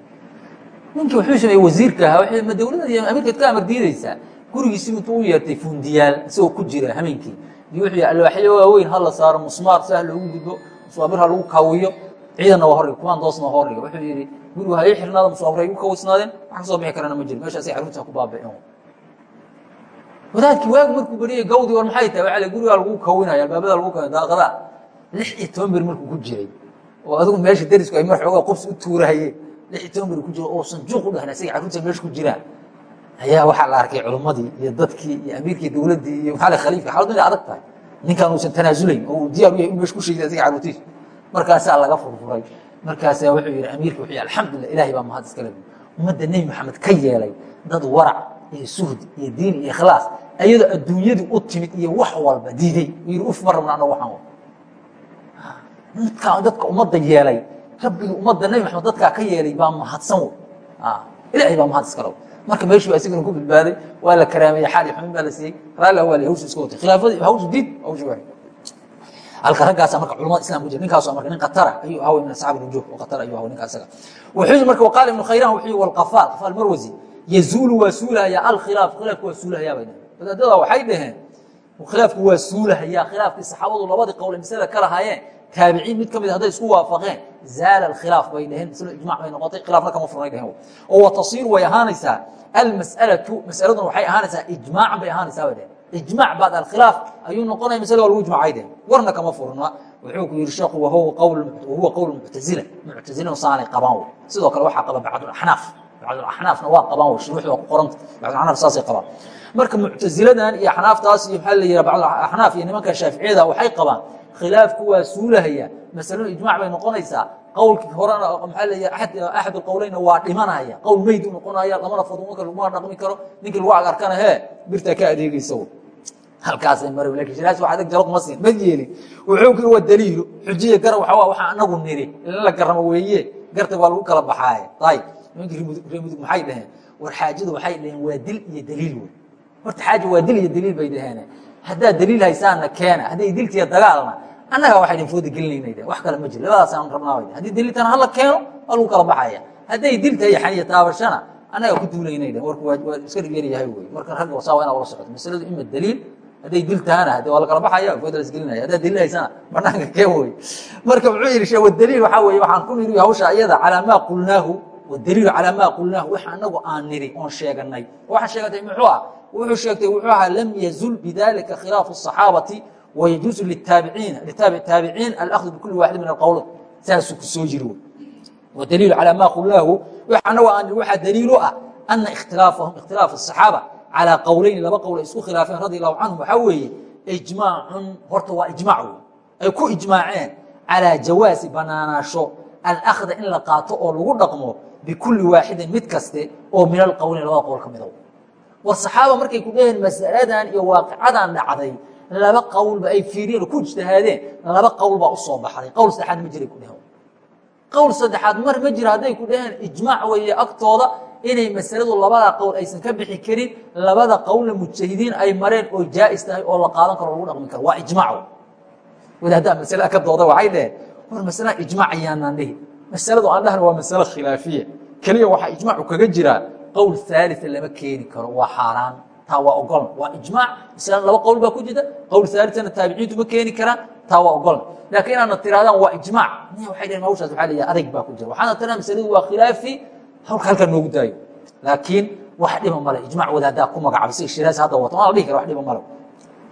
ninkii wuxuu sameeyey wasiirka ahaa ma dowladda iyo amirkaad ka amar diidaysaa? Gurigiisi intuu u yeertay fundiyaal isagoo ku jira hameenkii. Wuxuu alwaaxyo waaweyn ha la saaro musmaar si ha loogu gudbo musaabir ha lagu kaawiyo ciidanna waa hordhiga kumaan doosna waa hordhiga wuxuu yidhi gurigu ha ii xirnaada musaabir ay igu kawaysnaadeen wax ka soo bixi karana ma jiro meeshaasay carruurta ku baabiceen wadaadkii waagu markuu beriyey gawdii war maxay tahay? Waxaa gurigaa lagu kawinaya albaabada lagu kawin daaqadaa lix iyo toban bir markuu ku jiray oo adigu meesha darisku ay mar xoogaa qubsi u tuurahayeen toban ku jiro oo sanjuuq u dhahna isaga carruurta meesha ku jiraan ayaa waxaa la arkay culummadii iyo dadkii iyo amiirkii dowladdii iyo maxaa khaliifka xaaladu inay adag tahay. Ninkaan uusan tanaasulayn oo uu diyaar u yahay in meesha ku sheegay isaga carruurtiisa markaasaa laga furfuray. Markaasaa wuxuu yidhi amiirka wuxuu yihi alxamdulillah ilaahay baa mahad iskale ummadda nebi maxamed ka yeelay dad warac iyo suhd iyo diin iyo ikhlaas ayadoo adduunyadii u timid iyo wax walba diiday yidhi uf ma rabna anagu waxaan dadka ummadda yeelay rabbigii ummadda nebi maxamed dadkaa ka yeelay baa mahadsan wey ilaahay baa mahad iskale marka meeshii baa isagana ku badbaaday waa la karaameeyey xaal iyo xumin baa la siiyey. Raalli waa hawsha iska watay khilaafadii hawsha diid hawsha waay halka raggaasa marka culamada islam ku jira ninkaasoo marka nin qatara ayuu ahaa min asxaabi nujuh oo qatara ayuu ahaa ninka isaga. Wuxuu marka waqaala ibnu khayran wuxuu walqafaal qafaal marwasi yazuulu waa suulahaya alkhilaaf khilaafku waa suulahayaa bay dhaheen wadaadada waxay dhaheen khilaafku waa suulahayaa khilaafkii saxaabadu labadii qowl ee masalada ka lahaayeen taabiciin mid ka mid hadday isku waafaqeen zaala alkhilaaf bay dhaheen masalo ijmac bay noqotay khilaafna kama furnay dhaheen oo watasiiru way ahaanaysaa almas'alatu mas'aladuna waxay ahaanaysaa ijmaacan bay ahaanaysaa bay dhaheen ijmac bacd alkhilaaf ayuu noqonaya masale waa lagu ijmacay dhaheen warna kama furna wuxuu ku yidhi sheekhu wahuwa qowl muctazila muctazilana saanay qabaan wey sidoo kale waxaa qaba bacdulaxnaaf bacdulaxnaafna waa qabaan wey shuruuxda waa ku qoranta bacdulaxnaaf saasay qabaan marka muctaziladan iyo axnaaftaas iyo maxaa la yidhaha bacdulaxnaaf iyo nimanka shaaficiyada waxay qabaan khilaafku waa suulahaya. Masaladu ijmac bay noqonaysaa. Qowlkii horena maxaa leeya axad qowleyna waa dhimanaya. Qowl meyd u noqonaya lamana fadumaka laguma dhaqmi karo ninkii lagu agarkana hee birtaa ka adeegaysa halkaasay mara laakiin shiraas wax adag jalo kuma siin. Ma yeelin wuxuu ku waa daliilo xujiya gara waxa waa waxaa anagu niri in la garamo weeye garta waa lagu kala baxaaye. Ayib nimankii reer mudug maxay dhaheen? War xaajadu waxay dhaheen waa dil iyo daliil wey. Horta xaaja waa dil iyo daliil bay dhaheen haddaad daliil haysaanna keena hadday diltiiya dagaalna annaga waxay dhan fooda gelinayna wax kale ma jiro. Labadaasaan rabnaa haddii daliiltana hala keeno waa lagu kala baxaya. Hadday dilta iyo xaniya taabashana annaga ku duulaynay dhan warku waa iska dhigeenyahay wey marka ragga wasaa waa inaa ula socoto masaladu ima daliil hadday dil tahana hade waa la kala baxaya fooda la isgelinaya haddaad daliil haysana banaanka kee wey marka muxuu yidhi wadaliil waxaa weeye waxaan ku niri hawsha iyada calaa maa qulnaahu wadaliilu calaa maa qulnaahu. Wax anagu aan niri oon sheeganay waxaan sheegatay muxuu ah wuxuu sheegtay wuxuu ahaa lam yazul bidalika khilaafu الصaxaabati wayajuuzu litaabiciin alأkhdu bikuli waaxid min alqowl saasuu ku soo jiri wadaliilu calaa maa qulnaahu anagu aan niri waxaa daliil u ah ana ikhtilaafahum ikhtilaaf الصaxaaba calىa qowleyni laba qowl ay isku khilaafeen radi allahu canhum waxaa weeye ijmaacun horta waa ijmac wey ay ku ijmaaceen calىa jawaasi banaanaasho alأkhda in la qaato oo lagu dhaqmo bikuli waaxidin mid kaste oo min alqowleyn labada qowl ka mida war saxaaba markay ku dheheen masaladan iyo waaqicadan dhacday laba qowlba ay fiiriyeen oo ku ijtihaadeen laba qowl baa u soo baxday. Qowl saddexaad ma jiray ku dheheen qowl saddexaad mar ma jiro hadday ku dheheen ijmaac weeye agtooda inay masaladu labada qowl aysan ka bixi karin labada qowlna mujtahidiin ay mareen oo jaa'is tahay oo la qaadan karo lagu dhaqmi karo. Waa ijmaac. Wadaaddaa masalada ka dooda waxay dheheen war masala ijmaac ayaanaan dhihi masaladu aan dhahna waa masalo khilaafiya. Keliya waxaa ijmaacu kaga jiraa qowl aalisa lama keeni karo. Waa xaaraan. Taa waa ogolan waa ijmaac. Islaan laba qowl baa ku jirta qowl aalisana taabiciintu ma keeni karaan. Taa waa ogolan laakiin inaadna tirahdaan waa ijmaac. Waxay dhaheen hawshaas waxaa leeyahay adayg baa ku jira. Waxaana tiraa masaladu waa khilaafi. Hawlka halkaa noogu daayo. Laakiin wax dhiba male ijmac wadaadaa ku magacabay sida shiraas hadda wato. Maa la dhihi kara wax dhiba male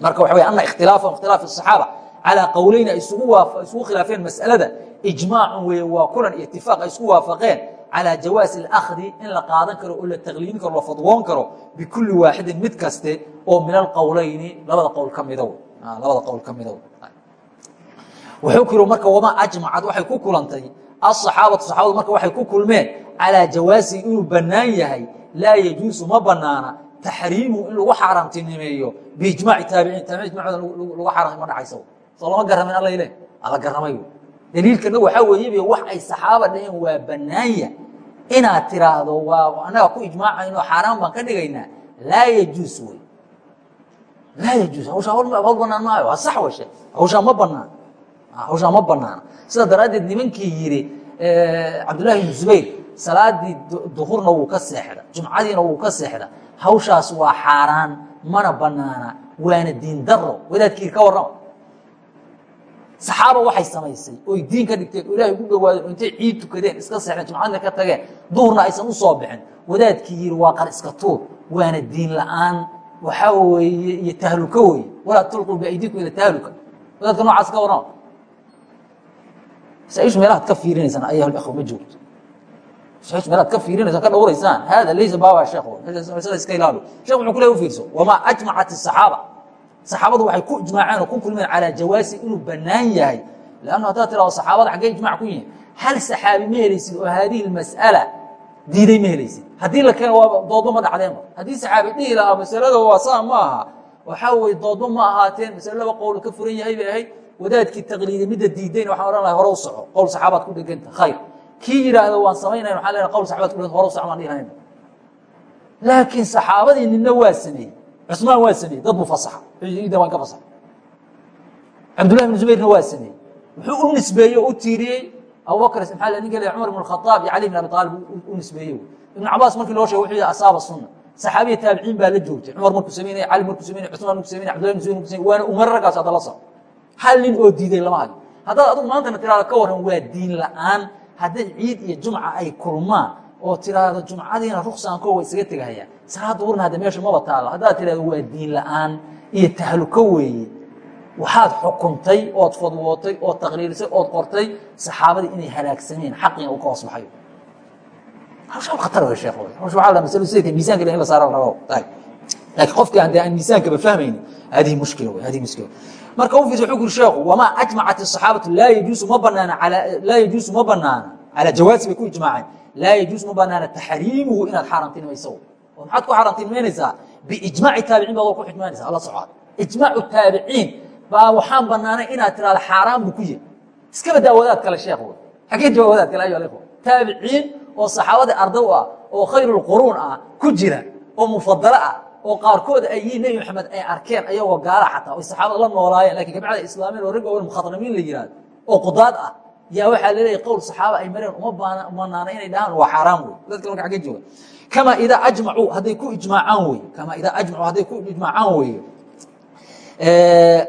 marka waxa weeye ana ikhtilaafahum ikhtilaafi asaxaaba calaa qowleyna isugu waaf isugu khilaafeen mas'alada ijmaacun weeye waa kulan iyo itifaaq ay isku waafaqeen calىa jawaasi اlأkhdi in la qaadan karo oo la taqliidin karo la fadwoon karo bikuli waaxidin mid kaste oo min alqowleyni labada qowl ka midow labada qowl ka midow wuxuu ku yiri marka wamaa ajmacad waxay ku kulantay aلصaxaabatu saxaabadu marka waxay ku kulmeen calىa jawaasi inuu bannaan yahay laa yajuusu ma banaana taxriimu in lagu xaaraamtinimeeyo biijmaaci taabiciin taabiciin ijmacooda lagu xaaraamti ma dhacaysa soo lama garamayn alla ile alla garamay daliilkana waxaa weeye wax ay saxaaba dhaheen waa bannaanya inaad tiraahdo waa annaga ku ijmaacayno xaaraan baan ka dhigaynaa. Laa yajuus wey. Laa yajuus. Hawshaa hawl banaan maayo. Waa sax washe hawshaa ma banaan. Hawshaa ma banaana sida daraaddeed nimankii yidhi cabdullahi ibnu zubayr salaadii duhurna wuu ka seexda jumcadiina wuu ka seexda hawshaas waa xaaraan mana banaana waana diin daro wadaadkiir ka warrama saxaaba waxay samaysay. Oy diin ka dhigteen oo ilaahay ku gawaadeen intay ciid tukadeen iska seexdeen jimcadna ka tageen. Duhurna aysan u soo bixin. Wadaadkii yidhi waa qar iska tuur waana diin la'aan. Waxaa weeye iyo tahluka weeye. Walaa tulquu biaydiikum ila tahluka. Wadaadka noocaas ka waran. Masaaishu meelahaad ka fiirinaysaan ayahal ikhwa ma joogto. Masaaishu meelahaad ka fiirinaysaan ka dhowraysaan hada laysa baba sheekh sheekh wuxuu ku leey wamaa ajmacat الsaxaaba saxaabadu waxay ku ijmaaceen oo ku kulmeen calaa jawaasi inuu bannaan yahay. Lannu haddaad tirado saxaabada xaggee ijmac ku yihiin hal saxaabi ma helaysid oo haadihi اmas'ala diiday ma helaysid. Haddii la keeno waa doodba ma dhacdeenba haddii saxaabi dhihi lahaa masalada waa saa ma aha. Waxaa weye doodba ma ahaateen masale laba qowl ka furan yahay bay ahayd wadaadkii taqliidi midda diidayna waxaan ohan lahay hore u soco qowl saxaabaad ku dheganta khayr. Kii yidhaahdo waan samaynaya waxaan leeyahay qowl saxaabaad ku dheganta hore u soco baan dhihi lahayn. Laakiin saxaabadii nina waa sameeyey cusmaan waa sameeyey dad buu fasaxa ciidan waan ka fasaxa cabdullahi ibn zubayrna waa sameeyey wuxuu u nisbeeyey oo u tiiriyey abubakr maxaa la ninka le cumar ibn khataab iyo cali ibn abi aalib u nisbeeyey ibn cabaas markii loo sheegay wuxuu yihi asaaba sunna saxaabiya taabiciin baa la joogtay cumar markuu sameynaya cali markuu sameynaya cusmaan markuu sameynaya abdullahi ibn zubayr markuu sameynaya waana umar raggaas hadda la soco hal nin oo diiday lama hayo haddaad adugu maantana tiraado ka waran waa diin la'aan hadday ciid iyo jumca ay kulmaan oo tiraahdo jumcadiina ruksaan ko wa isaga tegahayaan salaada urna hadda meesha maba taalla haddaad tirahdo waa diin la'aan iyo tahluko weeye waxaad xukuntay ood fadwootay ood taqriirisay ood qortay saxaabadii inay halaagsameen xaqiina uu ka hoos baxayo hawsha khatar wey sheekh hawsha waxaa la masalo sidayta miisanka in la saara la rabo laakiin qofkii aan dee aan miisaankaba fahmaynin hadihi mushkila wey hadihi mushkila marka u fiirsa wuxuu kuri sheekhu wamaa ajmacat الصaxaabatu laa yajuusu ma banaana laa yajuusu ma banaana calaa jawaasi bay ku ijmaaceen laa yajuusu ma banaana taxriimuhu inaad xaaraantinimayso oo maxaad ku xaaraantinimaynaysaa biijmaaci taabiciin baad ku xijmaanaysa alla socod ijmaacu taabiciin baa waxaan banaanay inaad tirahdo xaaraan buu ku yahay iska badaa wadaad kale sheekh wey xagee jawaa wadaad kale ayo aleko taabiciin oo saxaabadii arday u ah oo khayrulquruun ah ku jira oo mufadalo ah oo qaarkood ay yihiin nebi maxamed ay arkeen ayagoo gaala xataa oy saxaabada la noolaayeen laakiin kabacda islaameen oo ragga mukhadramiin la yihahdo oo qudaad ah. Yaa waxaa laleeyahy qowl saxaaba ay mareen uma banaana inay dhahaan waa xaaraam wey dadka marka agga jooga kama idaa ajmacuu hadday ku ijmaacaan wey kama idaa ajmacuu hadday ku ijmaacaan weeye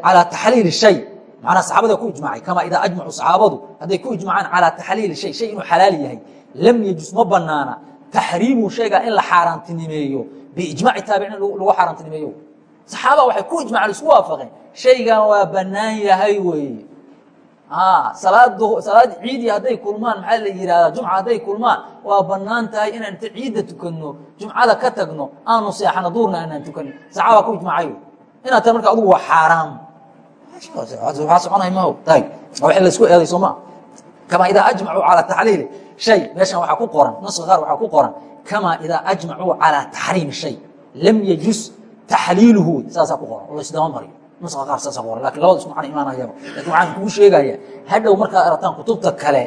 calaa taxliili shay. Macnaa saxaabada ku ijmaacay kama idaa ajmacuu saxaabadu hadday ku ijmaacaan calaa taxliili shay. Shay inuu xalaal yahay. Lam yajus ma banaana taxriimu shayga in la xaaraantinimeeyo. Biijmaaci taabicin lagu xaaraantinimeeyo. Saxaaba waxay ku ijmaceen isku waafaqeen. Shaygan waa bannaan yahay weeye salaad ciidii hadday kulmaan maxaa la yihahdaa jumca hadday kulmaan waa bannaan tahay inaan inta ciidda tukanno jumcada ka tagno aanu seexano duurna aanaan tukanin saxaaba ku ijmacay inaad tahay marka adugu waa xaaraam. Waa soconay maho wixii laysku eeday soo maa kama idaa ajmacuu calaa taxliili shay meeshan waxaa ku qoran naska qaar waxaa ku qoran kama idaa ajmacuu calaa taxriimi shay lam yajus taxliiluhu. Saasaa ku qoran. Oo laysdaba mariyo nuska qaar saasa qoran laakiin labada isku macna imaanayaba laakiin waxaan kugu sheegaya hadhow markaad arataan kutubta kale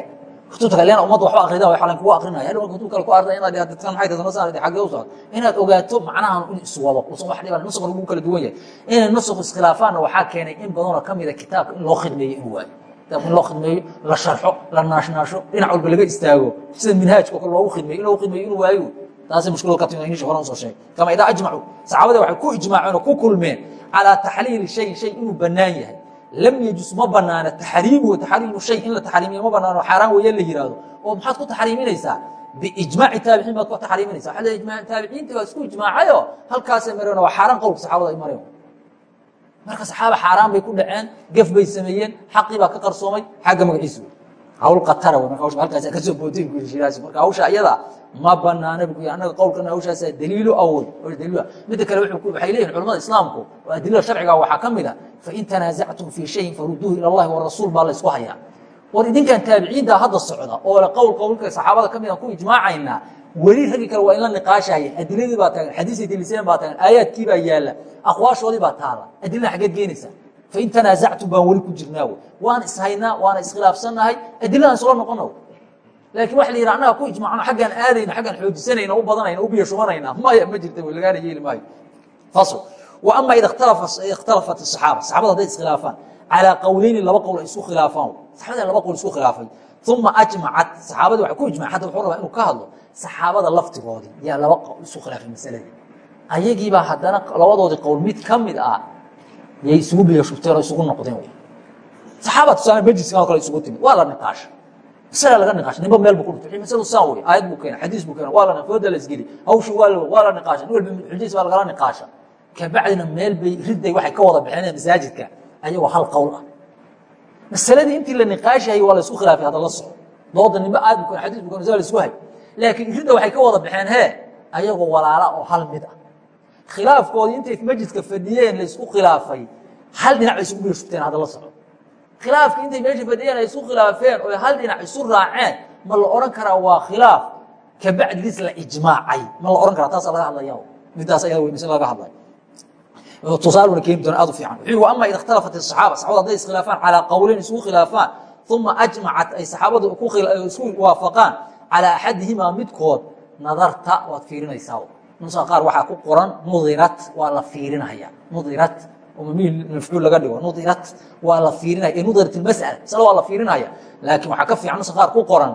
kutubta kale leena ummadda waxba akrida waxa lan kugu akrinaya hadhow marka kutub kale ku arda inaad dadkan maxay tahay sanasaan xagee u socdo inaad ogaato macnahan in iswado usan wax dhiban nuskan ugu kala duwan yahay. Inay nusku iskhilaafaanna waxaa keenay in badanoo ka mida kitaabka in loo khidmeeyo inuu waayo. Kitaabka in loo khidmeeyo la sharxo la naashnaasho dhinac walba laga istaago sida minhaajka kale loogu khidmeeyo in loogu khidmeeyo inuu waayo taasay mushkiladu ka timi insha hore u soo sheegay kama idaa ajmacu saxaabada waxay ku ijmaaceen oo ku kulmeen calىa taxliili shayin shay inuu banaan yahay lam yajus ma banaana taxriimuhu taxriimu shay in la taxriimiyo ma banaano xaaraan weeye la yihahdo oo maxaad ku taxriiminaysaa biijmaaci taabiciin baad ku taxriiminaysa waa ijma taabiciintii baa isku ijmaacayo halkaasay mareen waa xaaraan qowlka saxaabada ay mareen marka saxaaba xaaraan bay ku dhaceen gef bay sameeyeen xaqii baa ka qarsoomay xagga magaciisa wey hawl marka halkaas ka soo bootin ku shiraasi marka hawsha iyada ma banaana bu anaga qowlkana hawshaasa daliilo awood daliil midda kale waxay leeyihiin culamada islaamku oo adilada sharciga waxaa ka mid a fain tanaasactum fii shayin faruduuhu ila allahi warasuul baa laysku hayaa. War idinkan taabiciinta hadda socda oo le qowl qowlka saxaabada ka mida ku ijmaacaynaa weli raggi kale waa in la niqaashaya adiladii baa taagan xadiisay deliiseen baa taagan aayaadkii baa yaalla aqwaashoodii baa taala adilada xaggeed geenaysa fain tanaasactum baan weli ku jirnaa waan ishaynaa waana iskhilaafsannahay adiladaan isula noqono laakiin waxa la yidhi annaga ku ijmacno xaggaan aadayna xaggaan xoojisanayna u badanayna u biyashubanayna maya ma jirta lagaana yeeli maayo wa ama ida ikhtalafat asaxaaba saxabada hadday iskhilaafaan calaa qowleyni laba qowl ay isku khilaafaan saxabada laba qowl isku khilaafay uma ajmacat saxaabadii waxa ku ijmac hadda wuxuu rabaa inuu ka hadlo saxaabada laftigoodii yaa laba qowl isku khilaafay masaladii ayagiibaa haddana labadoodii qowl mid ka mid ah yay isugu biyashubteen oo isugu noqdeen saxaaba tusaale majliskan o kale isugu timid waa la niqaasha masala laga niqaasha nimba meel bu ku dhintay masadu saan wey aayad buu keena xadiis buu keena waa la fooda la isgeli hawshi waa la waa la niqaasha nin walba xujadiis baa lagala niqaasha kabacdina meel bay ridday waxay ka wada baxeen masaajidka ayagoo hal qowl ah masaladii intii la niqaashayay waa la isku khilaafay hadda la soco dooda nimba aayad buu keena xadiis buu keena saa la isku hay laakiin ridda waxay ka wada baxeen hee ayagoo walaala oo hal mid ah khilaafkoodii intay majliska fadhiyeen la isku khilaafay. Hal dhinac bay isugu biyashubteen hadda la soco khilaafki intay meesha fadhiyeen ay isu khilaafeen oo hal dhinac isu raaceen ma la ohan karaa waa khilaaf kabacdigiis la ijmaacay? Ma la ohan karaa? Taasa laga hadlaya midaas ayada wey mise laga hadlay. Tusaaluna keeni doona aad u fiican. Wuxuu ama ida ikhtalafat asaxaaba saxabada hadday iskhilaafaan calaa qowleyn isugu khilaafaan uma ajmacat ay saxaabadu isku waafaqaan calaa axadihimaa midkood nadarta waad fiirinaysaa nusa qaar waxaa ku qoran nudirat waa la fiirinaya. Nudirat mafcuul laga dhigo. Nudirat waa la fiirinaya. Nudirat masala masale waa la fiirinaya. Laakiin waxaa ka fiican nusa qaar ku qoran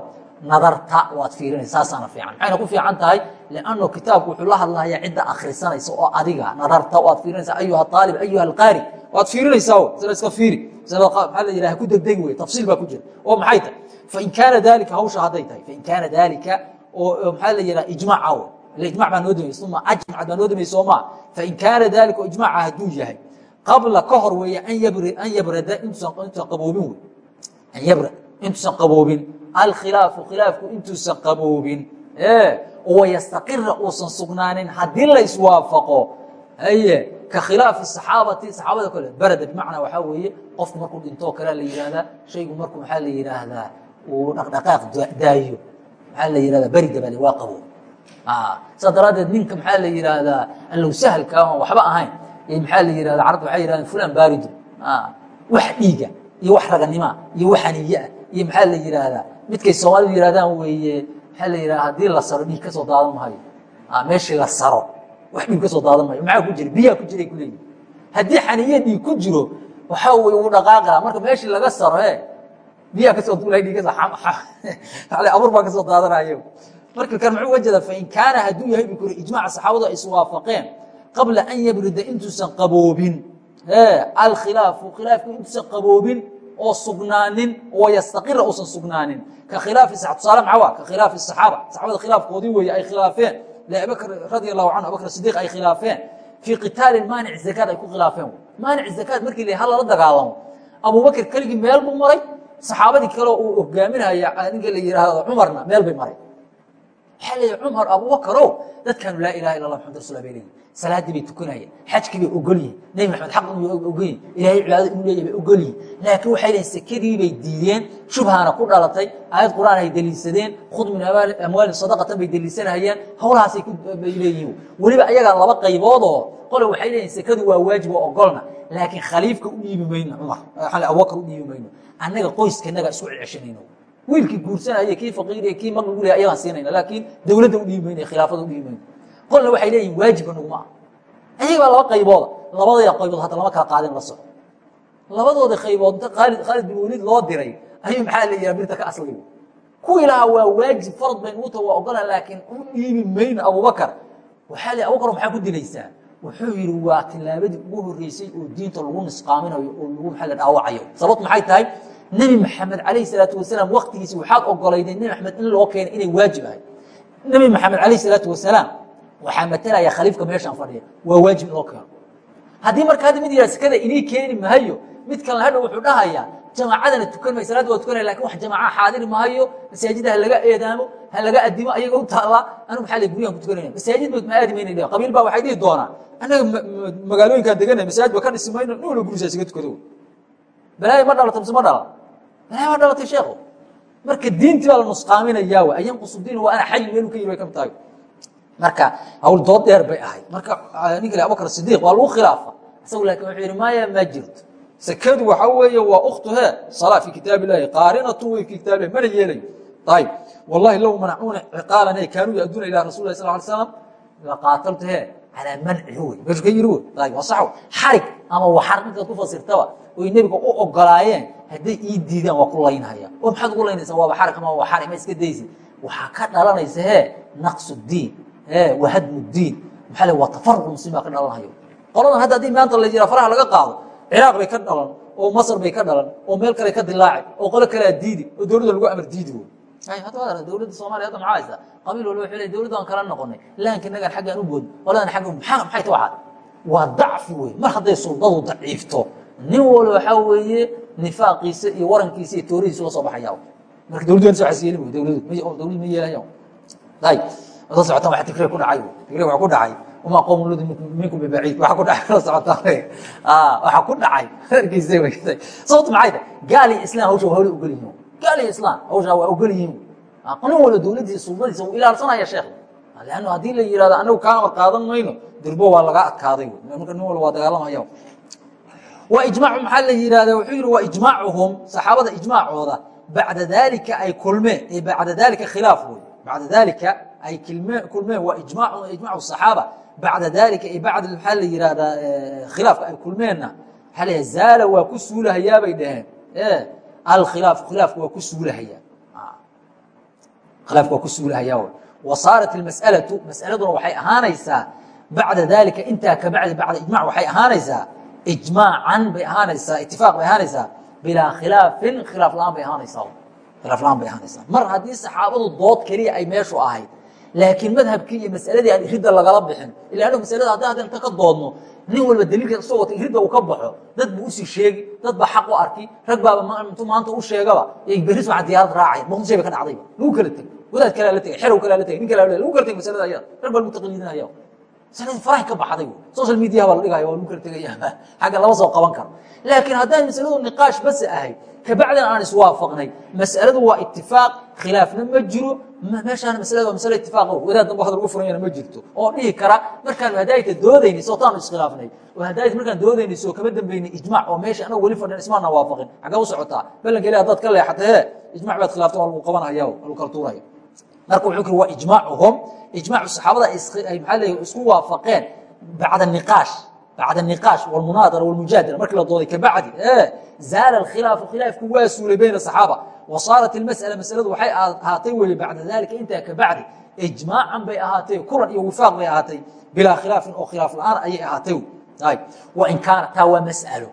nadarta waad fiirinaysa saasaana fiican. Maxayna ku fiican tahay lianno kitaabku wuxuu la hadlayaa cidda akhrisanaysa oo adiga nadarta waad fiirinaysaa ayuha aalib ayuha alqaari waad fiirinaysaa masale iska fiiri. Maxaa la yidhaha ku degdegi wey tafsiil baa ku jira. Oo maxay tahay? Fain kaana dalika hawsha hadday tahay. Fain kaana dalika oo maxaa la yidhaha ijmaaca wey ijmac baa noo dameysa uma ajmac baa noo dameysa sooma fain kaana dalika oo ijmaaca hadduu yahay qabla ka hor weeye an yabrada intuusan qaboobin wey an yabrad intuusan qaboobin alkhilaafu khilaafku intuusan qaboobin wayastaqira uusan sugnaanin haddii la iswaafaqo haye ka khilaafi saxaabati saxaabada kale barada bimacnaa waxaa weeye qofku markuu dhintoo kalea la yihahdaa shaygu markuu maxaa la yidhaahdaa uu dhaqdhaqaaq daayo maxaa la yihahdaa berida baa waa qaboob saa daraaddeed ninka maxaa la yidhaahdaa allow sahalka oon waxba ahayn maxaa la yihahda carabta waxay yihahdeen fulan baaridu wax dhiiga iyo wax raganima iyo wax haniyeah iyo maxaa la yidhaahdaa midkay soomaalidu yihahdaan weeye maxaa la yidhaha haddii la saro dhiig ka soo daadan maayo. Meeshii la saro wax dhiig ka soo daadan maayo. Maxaa ku jira? Biyaa ku jiray kuleeyihi haddii xaniye dhiig ku jiro waxaa wey uu dhaqaaqaa marka meeshii laga saro he biyaa ka soo duulay dhiig abur baa ka soo daadanayo marka kan muxuu uga jeeda fain kaana hadduu yahay bukuri ijmaaca saxaabadu ay iswaafaqeen qabla an yabrida intuusan qaboobin. Alkhilaafu khilaafku intuusan qaboobin oo sugnaanin oo yastaqira uusan sugnaanin. Ka khilaafi tusaale maxaa ka khilaafi saxaaba. Saxaabada khilaafkoodii weeye ay khilaafeen. Abubakr radi allahu canhu abubakr sidiq ay khilaafeen. Fii qitaali maanic zakaad ay ku khilaafeen. Maanic zakaad markii la hala la dagaalamo. Abubakr keligii meel buu maray. Saxaabadii kaleo uu hogaaminaya ninka la yidhaahdo cumarna meel bay maray waxaa leeyahy cumar abubakarow dadkaanu laa ilaha illa allah maxamad rasul bay leeyihiin salaaddii bay tukanayeen xajkii bay ogol yihiin nebi maxamed xaq inuu ogol yihiin ilahay cibaadada inuu leeyahy bay ogol yihiin laakiin waxay leeyihiin sekadii bay diideen shubhaana ku dhalatay aayad qur'aan ay deliishadeen khud min amwaalin sadaqatan bay deliishanayeen howlahaasay bay leeyihiin weliba ayagaa laba qayboodoo qole waxay leeyihiin sekadu waa waajib oo ogolna laakiin khaliifka u dhiibi mayno cumar abubakar u dhiibi mayno. Annaga qoyskanaga isku celceshanayno wiilkii guursanaya kii faqiiriya kii ule ayagaan siinayna. Laakiin dowladda u dhiibi mayno khilaafada u dhiibi mayno qolna waxay leeyihiin waajibka naguma ah ayaga baa laba qaybooda labadaya qaybood hadda lama kala qaadin la soco labadooda qaybood inta khaalid khaalid bin waliid loo diray ayuu maxaa la yihaa birta ka asliga kuwii lahaa waa waajib farad baynu uta waa ogola laakiin u dhiibi mayno abubakar. Waxaa li abubakar maxaa ku dilaysaa wuxuu yidhi waa tilaabadii ugu horreysay oo diinta lagu nisqaaminayo oo lagu maxaa la dhaawacayo sababtu maxay tahay nebi maxamed calayhi salaatu wasalaam waktigiisi waxaad ogolaydeen nebi maxamed in loo keenay inay waajib ahay nebi maxamed calayhi salaatu wasalaam waxaa matalaya khaliifka meeshaan fadhiya. Waa waajib in loo keeno. Haddii marka hadda mid yidhaha sekada inii keeni mahayo mid kalena hadha wuxuu dhahayaa jamaacadana tukan may salaadda waa tukanaya laakiin wax jamaaca xaadiri maayo masaajida ha laga eedaamo ha laga adimo ayaga u taallaa anu maxaa la guryahan ku tukanayna masaajid ma aadi mayna qabiil baa waxay dhihi doonaa annaga magaalooyinkaan deganay masaajid ba ka dhisi mayno nin walba gurisaa isaga tukado. Balaayo ma dhalato mise ma dhala balaayo ma dhalatay sheekhu marka diintii baa la nusqaaminayaa wa ayanqusu diin waa ana xayi meelu ka yiri bay ka tahay. Marka hawl dood dheer bay ahayd. Marka ninka le abubakr sidiiq waa lagu khilaafa. Isagu laakin wuxuu yidhi maya ma jirto sekadu waxaa weeye waa uktu he salaa fi kitaab illahi qaarinatu wey fi kitaab illahi mana yeelayo ayib wallahi low manacuuna ciqaalan he kaanuu yaduuna ila rasul lah sal ly slam laqaataltu he calaa mancihi wey meeshu ka yiri wey sax xarig ama waxar midkaad ku fasirtaba oy nebiga u ogolaayeen hadday ii diidaan waa ku laynhaya oo maxaad ugu laynaysaa waaba xarig ama waa xarig ma iska daysid waxaa ka dhalanaysa he naqsu diin wahadmu diin maxaa le waa tafaruq muslim baa ka dhalanhayo qoladan hadda haddii maanta la yira faraha laga qaado ciraaq bay ka dhalan oo masr bay ka dhalan oo meel kale ka dilaaci oo qolo kalea diidi oo dowladda lagu amar diidi wey hadda dowladda soomaliya hadda maxaa haysa qabiil walba wuxuu le dowladda waan kala noqonay lahanka nagaan xaggaan u boodin qoladan xagga maxaa maxay ta waxaad waa dacfi wey mar hadday suldadu daciifto nin walba waxaa weeye nifaaqiisa iyo warankiisa iyo toorihiisa la soo baxaya marka dowladdu sa waxaas yeelin wey dowladu dowladu ma yeelayan ayib la socotaan waa tigre ku dhacay tigre waa ku dhacay uma qowm ludi minkum bibaciid waxa ku dhacay la socotaan waxa ku dhacay arkiisay weysay sababtu maxay tahay gaal iyo islaan hawsha waa hawla ogol yihiin gaal iyo islaan hawsha waa ogol yihiin nin walba dowladdiisa suldadiisa wuu ilaalsanaya sheekh leanno haddii la yihahdo anagu kaa amar qaadan mayno dirbo waa laga adkaaday marka nin walba waa dagaalamaya waa ijmaacu maxaa la yihahda wuxuu yihi waa ijmaacuhum saxaabada ijmaacooda bacda dalika ay kulmeen ee bacda dalika khilaaf wey bacda dalika ay kulmeen waa ijmac صaxaaba bacda dalika i bacd maxaa la yihahdaa khilaafka ay kulmeenna maxaa la zaala waa ku suulahayaa bay dhaheen alkhilaaf khilaafka waa ku suulahayaa khilaafka waa ku suulahayaa wa saarat اmas'alaةu mas'aladuna waxay ahaanaysaa bacda dalika intaa ka bacdi bacda ijmac waxay ahaanaysaa ijmaacan bay ahaanaysaa itifaaq bay ahaanaysaa bilaa khilaafin khilaaf la'aan bay ahaanaysaa khilaaf la'aan bay ahaanaysaa. Mar haddii saxaabadu dood keliya ay meeshu ahayd laakiin madhabkii iyo masaladii aan iridda lagala bixin ila ano masalada hadda hadda inta ka doodno nin walba daliilka isagoo wata iridda uu ka baxo. Dad buu u sii sheegi dad baa xaq u arki rag baaba intuu maanta u sheegaba berris waxaa diyaarad raacay. Muqdishay ba ka dhacdayba lagu kala tegey wadaad kalaa la tegay xerow kalaa la tegay nin kalaa lagu kala tegay masalada ayada rag baa lagu taqliidinaya masaladii farahay ka baxday social media baa la dhigaya waa lagu kala tegaya xagga lama soo qaban karo. Laakiin haddaan masaladu niqaash bas ahay kabacdina aan iswaafaqnay. Masaladu waa itifaaq khilaafna ma jiro. Meeshaana masalada waa masale itifaaq wadaad damba hadal ugu furanyana ma jirto. Oo dhihi kara markaanu hadaayta doodaynay sootaanu iskhilaafnay. Hadaayta markaan doodaynay soo kama dambeynay ijmac oo meesha anagu weli fadhin ismaana waafaqin. Xaggaa u socotaa. Ballanka ilahi haddaad ka leexata he ijmac baad khilaafta waa lagu qabanaya waa lagu kala tuuraya marka wuxuu kiri waa ijmaacuhum. Ijmaacu saxaabada ay maxaa leeyahay isku waafaqeen bacda niqaash bacda niqaash walmunaadara walmujaadala markii la dooday kabacdi zaala alkhilaafu khilaafku waa suulay bayna saxaaba wa saarat ilmas'ala masaladu waxay ahaatay weye bacda dalika intaa kabacdi ijmaacan bay ahaatay kulan iyo wifaaq bay ahaatay bilaa khilaafin oo khilaaf la'aan ayay ahaatay wain kaana taa waa mas'alo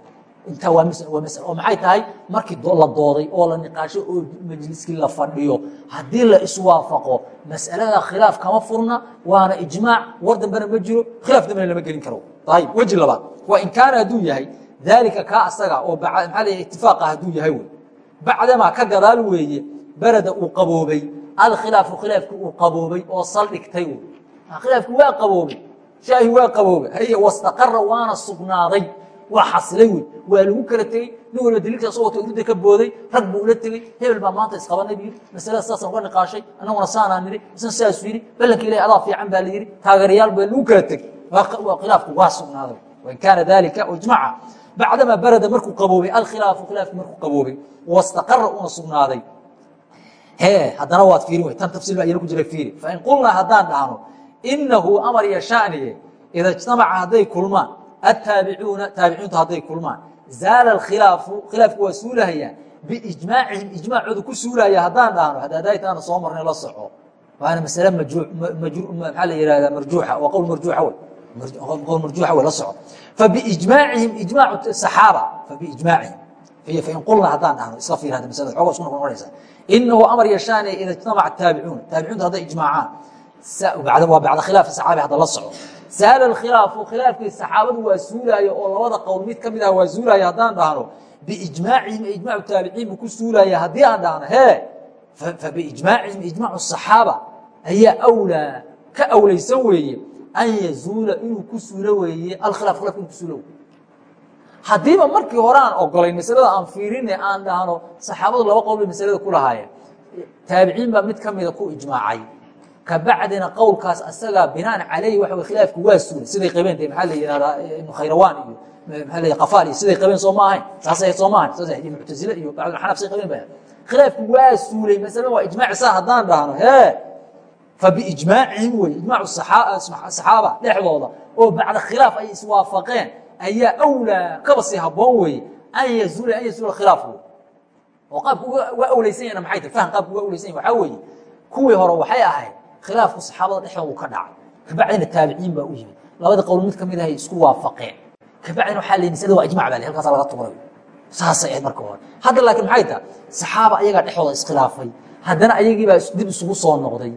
intaa waa masalo oo maxay tahay markii la dooday oo la niqaasho oo majliskii la fadhiyo haddii la iswaafaqo mas'alada khilaaf kama furna waana ijmaac war dambena ma jiro khilaaf dambena lama gelin karo ayib weji labaad waa in kaana hadduu yahay daalika kaa asaga oo maxaa la itifaaqa hadduu yahay wey bacdamaa ka gadaal weeye berada uu qaboobay alkhilaafu khilaafkii uu qaboobay oo saldhigtay khilaafki waa qaboobay shaahi waa qaboobay haye wastaqara waana sugnaaday waa xasilay wey waa lagu kala tegey nin walba daliilka asoo wato urudda ka booday rag buu ula tegey hebel baa maanta isqabanay bu yidhi masalada saasaan uga niqaashay annaguna saanaa nidhi isna saasuu yidhi ballanka ilahi adaa fiican baa la yidhi taageerayaal baa lagu kala tegey khilaafku waa sugnaaday. Wain kaana dalika ijmaca bacdamaa barada markuu qaboobay alkhilaafu khilaafki markuu qaboobay wastaqara una sugnaaday. He haddana waad fiirin wey tan tafsiil baa iyana ku jira fiiri. Fain qulnaa haddaan dhahno inahu amar iyo shaniye ida ijtamaca hadday kulmaan ataabicuuna taabiciintu hadday kulmaan zaala alkhilaafu khilaafku waa suulahayaa biijmaacihim ijmaacooda ku suulaya haddaan dhahno hadaadaaytaana soo marnay la soco. Waana masale maxaa la yihahdaa marjuuxa waa qowl marjuuxa wey qowl marjuuxa wey la soco fabiijmaacihim ijmaacu saxaaba. Fabiijmaacihim iyo fain qulna haddaan dhahno iska fiir hadda masalada xoogaa isku noqon odhanaysa inahu amar yashaane ida ijtamaca taabicuuna taabiciintu hadday ijmaacaan waa bacda khilaafi saxaabi hadda la soco saala alkhilaafu khilaafkii saxaabadu waa suulaayo oo labada qowl mid ka mid ah waa suulaya haddaan dhahno biijmaacihim ijmacu taabiciin buu ku suulaya haddii aan dhahno hee? Fabiijmaacihim ijmaacu saxaaba ayaa awlaa ka awlaysan weeye an yazuula inuu ku suulo weeye alkhilaf khilafka inuu ku suulo. Weye haddiiba markii hore aan ogolayn masalada aan fiirine aan dhahno saxaabadu laba qowl bay masalada ku lahaayeen. Taabiciin baa mid ka mida ku ijmaacay. Kabacdina qowlkaas asagaa binaan calayhi waxa khilaafku waa suulay. Siday qabeen de maxaa la yihahdaa ibnu khayrawaan iyo maxaa la qafaal iyo siday qabeen soo ma ahayn saasay soo ma ahayn saas muctasile iyo bacdulxanaf say qabeen ba khilaafku waa suulay masalada waa ijmaaci saa haddaan dhahno hee fabiijmaacihim wey ijmaacu saxaaba dhexdooda. Oo bacda khilaaf ay iswaafaqeen ayaa awlaa kaba sii haboon weeye an yazuula an yazuula khilaaf wey oo qaabku waa awlaysan yana maxay tahay? Fahan qaabku waa awlaysan yahy waxaa weeye kuwii hore waxay ahayd khilaafku saxaabada dhexdooda uu ka dhacay. Kabacdina taabiciin baa u yimid. Labada qowl mid ka mid ahay isku waafaqeen. Kabacdina waxaa la masada waa ijmac baa le halkaasa laga tuuray. Saasay ahayd marka hore. Hadda laakiin maxay tahay? Saxaaba ayagaa dhexdooda iskhilaafay haddana ayagiibaa dib isugu soo noqday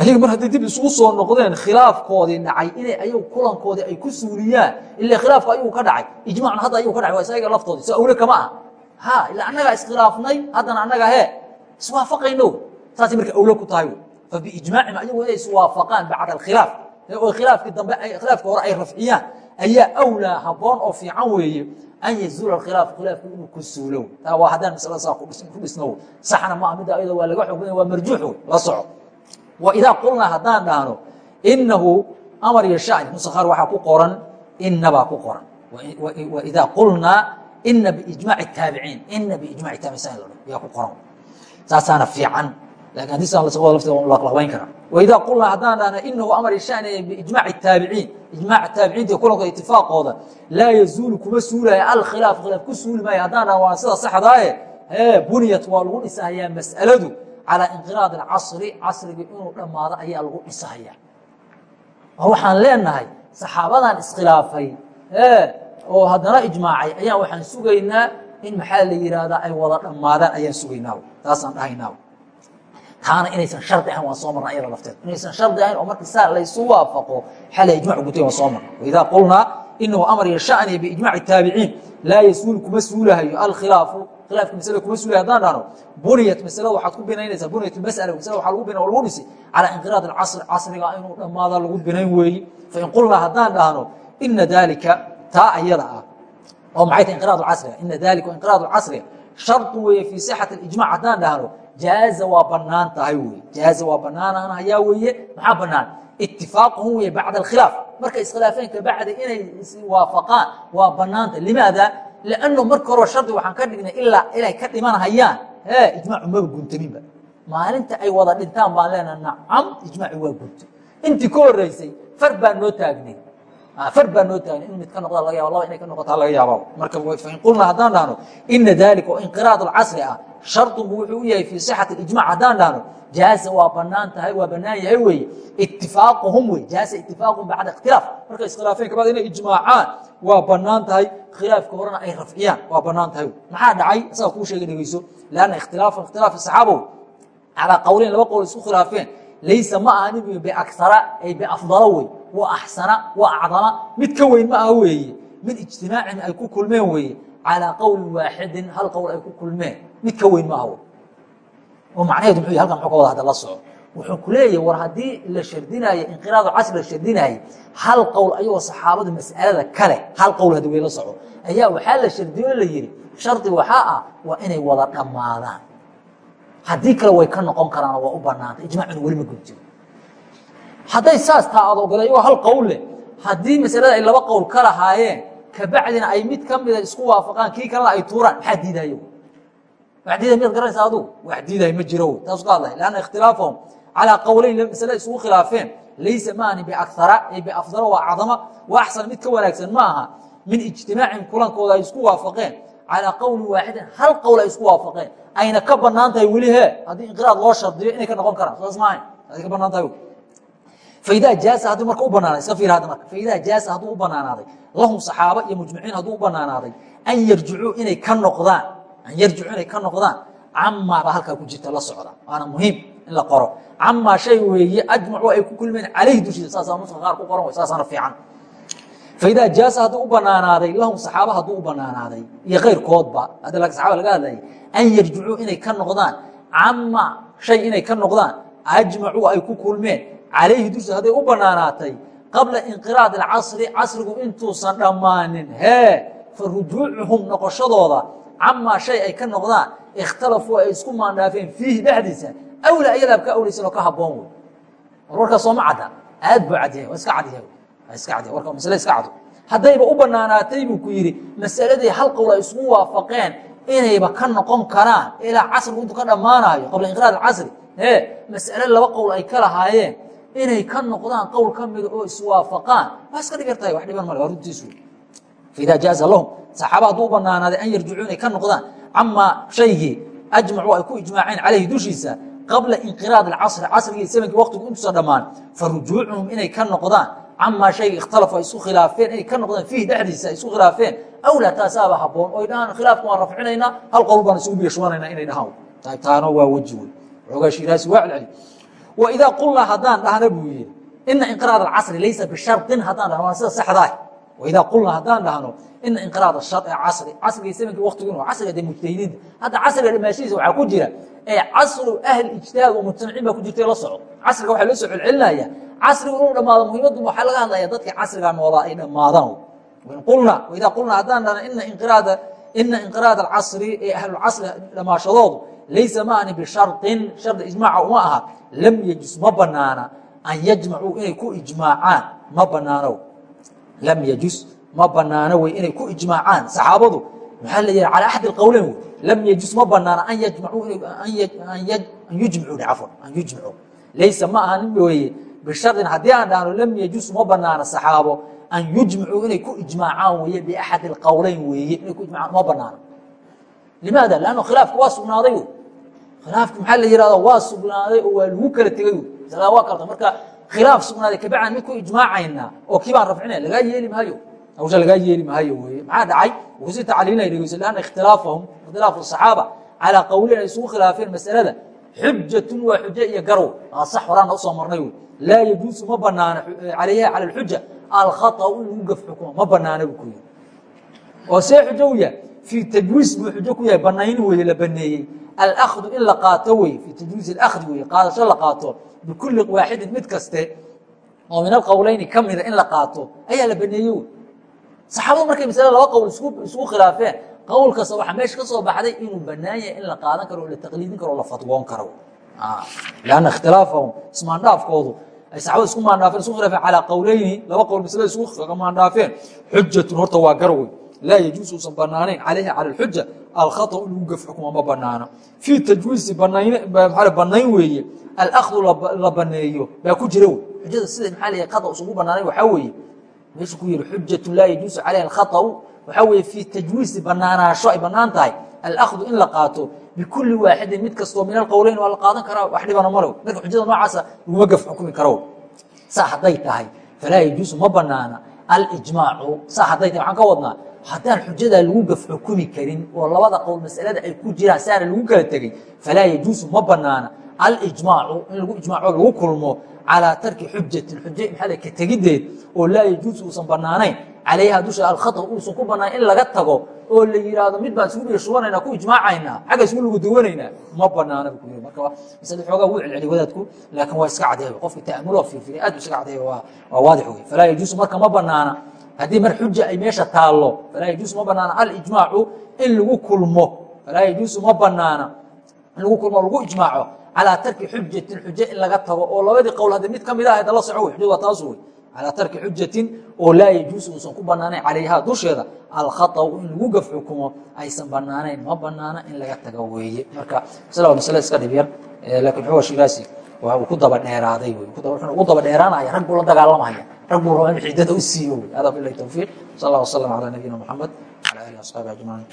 ayaga mar hadday dib isugu soo noqdeen khilaafkoodii dhacay inay ayagu kulankoodii ay ku suuliyaan ila khilaafku ayagu ka dhacay. Ijmacna hadda ayagu ka dhacay waa isaga laftoodii soo awle kama ah ha ila annagaa iskhilaafnay haddana annaga hee iswaafaqayno saasay marka awle ku tahay fabiijmaacihim ayagu inay iswaafaqaan bacda alkhilaaf. Oo khilaafkii dambe khilaafkii hore ay rafciyaan ayaa awlaa habboon oo fiican weeye an yazuula alkhilaafu khilaafku inuu ku suulow. Taa waa haddaan masalada saa ku dhisno saxna ma ah midda ayada waa laga xog waa marjuux wey la soco waidaa qulnaa haddaan dhahno inahu amar iyo shani nusakhaar waxaa ku qoran ina baa ku qoran. Waidaa qulnaa ina biijmaaci taabiciin ina biijmaci taabiciin yaa ku qoran. Saasaana fiican. Lakin haddii san lasqoda lafteeda laqlabayn kara waidaa qulnaa haddaan dhahno inahu amar iyo shani biijmaaci taabiciin ijmaaca taabiciinta kulankooda itifaaqooda laa yazuulu kuma suulaya alkhilaaf khilaaf ku suuli maayo haddaan dhahno waa sida saxdaaye buniyat waa lagu dhisahayaa mas'aladu calى inqiraad اcasri casrigii inuu dhammaado ayaa lagu dhisahaya waxaan leenahay saxaabadan iskhilaafay oo haddana ijmaacay ayaan waxaan sugaynaa in maxaa la yihahdaa ay wada dhammaadaan ayaan sugaynaa taasaan dhahaynaa taana inaysan shardi ahayn waan soo marna ayada lafteed inaysan shardi ahayn oo markii saa laysu waafaqo xala ijmac gutay waan soo marna waidaa qulnaa inahu amar iyo shani biijmaci taabiciin laa yasuulu kuma suulahayo alkhilaafu khilaafka masala kuma suulay haddaan dhahno buniyat masalada waxaad ku binaynaysaa buniyat masala masalada waxaa lagu bina lagu dhisi calaa inqiraad alcasr casriga inuu dhammaada lagu binayn weeyi fain qulnaa haddaan dhahno ina daalika taa ayada ah oo maxay tahay inqiraad alcasriga ina dalika inqiraad alcasriga shardu weeye fii sixati alijmac haddaan dhahno jaaza waa bannaan tahay weye jaaza waa banaanaan hayaa weeye maxaa banaan itifaaqahum weye bacda alkhilaaf markay iskhilaafeen kabacdi inay iswaafaqaan waa banaanta limaada lanno marka horeba shardi waxaan ka dhignay ilaa inay ka dhimanhayaan ijmaacu maba guntaminba maalinta ay wada dhintaan baan leenaha nacam ijmaaci waa gurto intii ka horeysay far baa noo taagnay far baa noo taagnay in mid ka noqda laga yaba laba inay ka noqotaa laga yaaba marka fain qulna haddaan dhahno ina dalika oo inqiraad alcasri ah shardigu wuxuu yahay fii sixati ijmac haddaan dhahno jaaza waa bannaan tahay waa banaan yahay weeye. Itifaaquhum wey jaaza itifaaqhum bacda ikhtilaaf. Markay iskhilaafeen kabacd inay ijmaacaan waa bannaan tahay khilaafka horena ay rafciyaan waa bannaan tahay. Maxaa dhacay? Isaga kuu sheega dhegeyso lanna ikhtilaafa ikhtilaafi saxaabow calaa qowleyn laba qowl isku khilaafeen. Laysa ma aha nin biakara ay biafdala wey wa axsana wa acdama mid ka weyn ma aha weeye. Mid ijtimaacin ay ku kulmeen weeye calaa qowlin waaxidin hal qowl ay ku kulmeen mid ka weyn ma aha oo macnaheedu muxuu halkan muxuu ka wada hadda la soco wuxuu ku leeyahay war haddii la shardinaayo inqiraadu casri la shardinaayo hal qowl ayagoo saxaabadu mas'alada kale hal qowl haddi way la soco ayaa waxaa la shardiyo la yidhi shardi waxaa ah waa inay wada dhammaadaan. Haddii kale way ka noqon karaan waa u banaanta ijmaacuna weli ma gudjiro hadday saas taa aad ogolay ayagoo hal qowl leh haddii masalada ay laba qowl ka lahaayeen kabacdina ay mid ka mida isku waafaqaan kii kalena ay tuuraan. Maxaa diidayo wax diiday miyaad garanaysa adugu wax diiday ma jiro taasu ka hadlay lanna ikhtilaafahum calaa qowleyn masale isugu khilaafeen laysa maani biakara ay biafdala waa acdama wa axsan mid ka wanaagsan ma aha min ijtimaacin kulankooda ay isku waafaqeen calaa qowlin waaxidin hal qowl ay isku waafaqeen ayna ka bannaan tahay weli he haddii inqiraad loo shardiyo inay ka noqon karaan saas maaha aday ka bannaan tahay faidaa jaasa haddii marka u banaanay iska fiir hadda marka faidaa jaasa hadduu u banaanaaday lahum saxaaba iyo mujmiciin hadduu u banaanaaday an yarjicuu inay ka noqdaan an yarjicuu inay ka noqdaan camaa halkaa ku jirta la socda. Waana muhiim in la qoro. Camaa shay weeye ajmacu ay ku kulmeen calayhi dushiisa saasaa nuska qaar ku qoran saasaana fiican. Faidaa jaasa hadduu u banaanaaday lahum saxaaba hadduu u banaanaaday iyo kayrkoodba hadda saxaba laga hadlayay an yarjicuu inay ka noqdaan cama shay inay ka noqdaan ajmacuu ay ku kulmeen calayhi dushiisa hadday u banaanaatay qabla inqiraad acasri casrigu intuusan dhammaanin hee fa noqoshadooda camaa shay ay ka noqdaan ikhtalafuu ay isku maandhaafeen fiihi dhexdiisa. Awla ayadaab ka awlaysan oo ka haboon wey war warkaas sooma cadda. Aad buu cadyahay waa iska cadyahay iska cadyahay warka masale iska cado haddayba u banaanaatay buu ku yidhi masaladii hal qowl ay isugu waafaqeen inayba ka noqon karaan ilaa casrigu intuu ka dhammaanayo qabla inqiraad acasri e mas'ale laba qowl ay ka lahaayeen inay ka noqdaan qowl ka mida oo iswaafaqaan waa iska dhigan tahay wax dhiban male waa runtiisu faidaa jaaza lahum saxaaba hadduu u banaanaaday an yarjicuu inay ka noqdaan camaa shaygii ajmacuu ay ku ijmaaceen calayhi dushiisa qabla inqiraad acasri casrigii samankii waqtigu intuusan dhammaan fa rujuucuhum inay ka noqdaan camaa shayga ikhtalafu ay isku khilaafeen inay ka noqdaan fiihi dhexdiisa ay isku khilaafeen awlaa taasaaba haboon oy dhahaan khilaafka waan rafcinaynaa hal qowl baan isugu biyashwanaynaa inay dhahaan taana waa weji wey xoogaa shiraasi waa celceli waidaa qulnaa haddaan dhahna buu yidhi ina inqiraad acasri laysa bisharin haddaan dhahno waa sida saxdaah waidaa qulnaa haddaan dhahno ina inqiraad casri casrigii samankii waqtigu inu casriga de mujtahidiinta hadda casriga dhimaashihiisa waxaa ku jira ee casru ahli ijtihaad wa mujtamiciin baa ku jirta la soco casriga waxaa loo soo celcelinaya casrigu inuu dhamaado muhiimaddu waxaa laga hadlaya dadkii casrigaa noolaa ay dhammaadaan qulna waidaa qulnaa haddaan dhahno ina inqiraada ina inqiraad alcasri ee ahlulcasri dhamaashadoodu laysa maani bisharin shardi ijmaaca uma aha lam yejus ma banaana an yajmacuu inay ku ijmaacaan ma banaano lam yajus ma banaano wey inay ku ijmaacaan saxaabadu. Maxaa la yidhaha calaa axad ilqowleyn wey lam yajus ma banaano an yujmicuu cafwan an yujmicuu. Laysa ma ahan weeye bishardin haddii aan dhahno lam yajus ma banaano saxaabo an yujmicuu inay ku ijmaacaan weeye biaxad ilqowleyn weeye inay ku ijmaacaan ma banaano. Limaada lanno khilaafku waa sugnaaday wey khilaafku maxaa la yidhahdo waa sugnaaday oo waa lagu kala tegay wey masalada waa kalta marka khilaaf sugnaaday kabacdan mid ku oo kii baan rafcinaya lagaa yeeli maayo. Hawsha lagaa yeeli maayo weye maxaa dhacay? Wuxuu si tacliilinaya dhegeyso lanna ikhtilaafahum ikhtilaafu saxaaba calaa qowlin ay isugu khilaafeen masalada. Xujatun waa xujo iyo garow. Aa sax horaana u soo marnay wey laa yajuusu ma banaana calayha cala alxuja alkhaطأu in lagu gaf xukumo ma banaana buu ku yiri oo see xujo u yahay. Fii tajwiis buu xujo ku yahay. Banayni weye la baneeyey alakdu in la qaato wey fii tajwiis alakdi weye qaadasho la qaato bikulli waaxidin mid kaste oo min alqowleyni ka mida in la qaato ayaa la baneeye wey saxaabadu markay masalada laba qowl isugu khilaafeen qowl kasta waxaa meesha ka soo baxday inuu banaan yahay in la qaadan karo o la taqliidin karo o la fatwoon karo lanna ikhtilaafahum ismaandhaafkoodu ay saxabada isku maandhaafeen isku khilaafeen calaa qowleyni laba qowl masalada isugu maandhaafeen xujatun horta waa gar wey laa yajuusu usan banaanayn calayhi cala alxuja alkhaطأu in lagu gaf xukumo ma banaano fii tajwiizi banayn weeye alakdu la baneeyo baa ku jira wey xujada sida maxaa la khata usugu banaanayn waxaa weeye meeshu ku yihi xujatu laa yajuusu calayha alkhaطأu waxaa weeye fii tajwiizi banaanaasho ay banaan tahay alakdu in la qaato bikuli waaxidin mid kastoo min alqowleyn waa la qaadan karaa wax dhibana malow marka xujada noocaasa laguma gaf xukumi karo saa hadday tahay falaa yajuusu ma banaana alijmaacu saa hadday tahay waxaan ka wadnaa haddaan xujadaa lagu gaf xukumi karin oo labada qowl masalada ay ku jiraan saana lagu kala tegey falaa yajuusu ma banaana alijmaacu in lagu ijmaaco lagu kulmo calaa tarki xujatin xuj maxaa ka tegiddeed oo laa yajuusu uusan banaanayn calayha dusha alkhata uusan ku banaan in laga tago oo la yidhaahdo mid baan isugu dhigashubanayna ku ijmaacaynaa xagga isugu lagu duwanaynaa ma banaana bu yiri. Marka masale xoogaa wuu celceli wadaadku laakiin waa iska cadeeyo qofka ta'amuloo fiirfiray aad bu iska cadeeyo waa waadix wey falaa yajuusu marka ma banaana haddii mar xuja ay meesha taallo falaa yajuusu ma banaana alijmaacu in lagu kulmo falaa yajuusu ma banaana in lagu kulmo lagu ijmaaco. Calaa tarki xujatin xujo in laga tago oo labadii qowl haddi mid ka mid ah hadda la soco wey xujadu waa taasu wey calaa tarki xujatin oo laa yajuusu uusan ku banaanayn calayhaa dusheeda alkhaطأu in lagu gaf xukumo aysan banaanayn ma banaana in laga tago weeye. Marka masle waa masale iska dhib yar. Lakin xuwa shiraasi. Waa uu ku daba dheeraaday wey wuxuuna ugu daba dheeraanaya rag buu la dagaalamaya ragbuu raba in cidada u siiyo wey hada bilahi towfiiq sal allah wasalam calaa nabiyina moxamed wala alihi asxaabi ajmaciin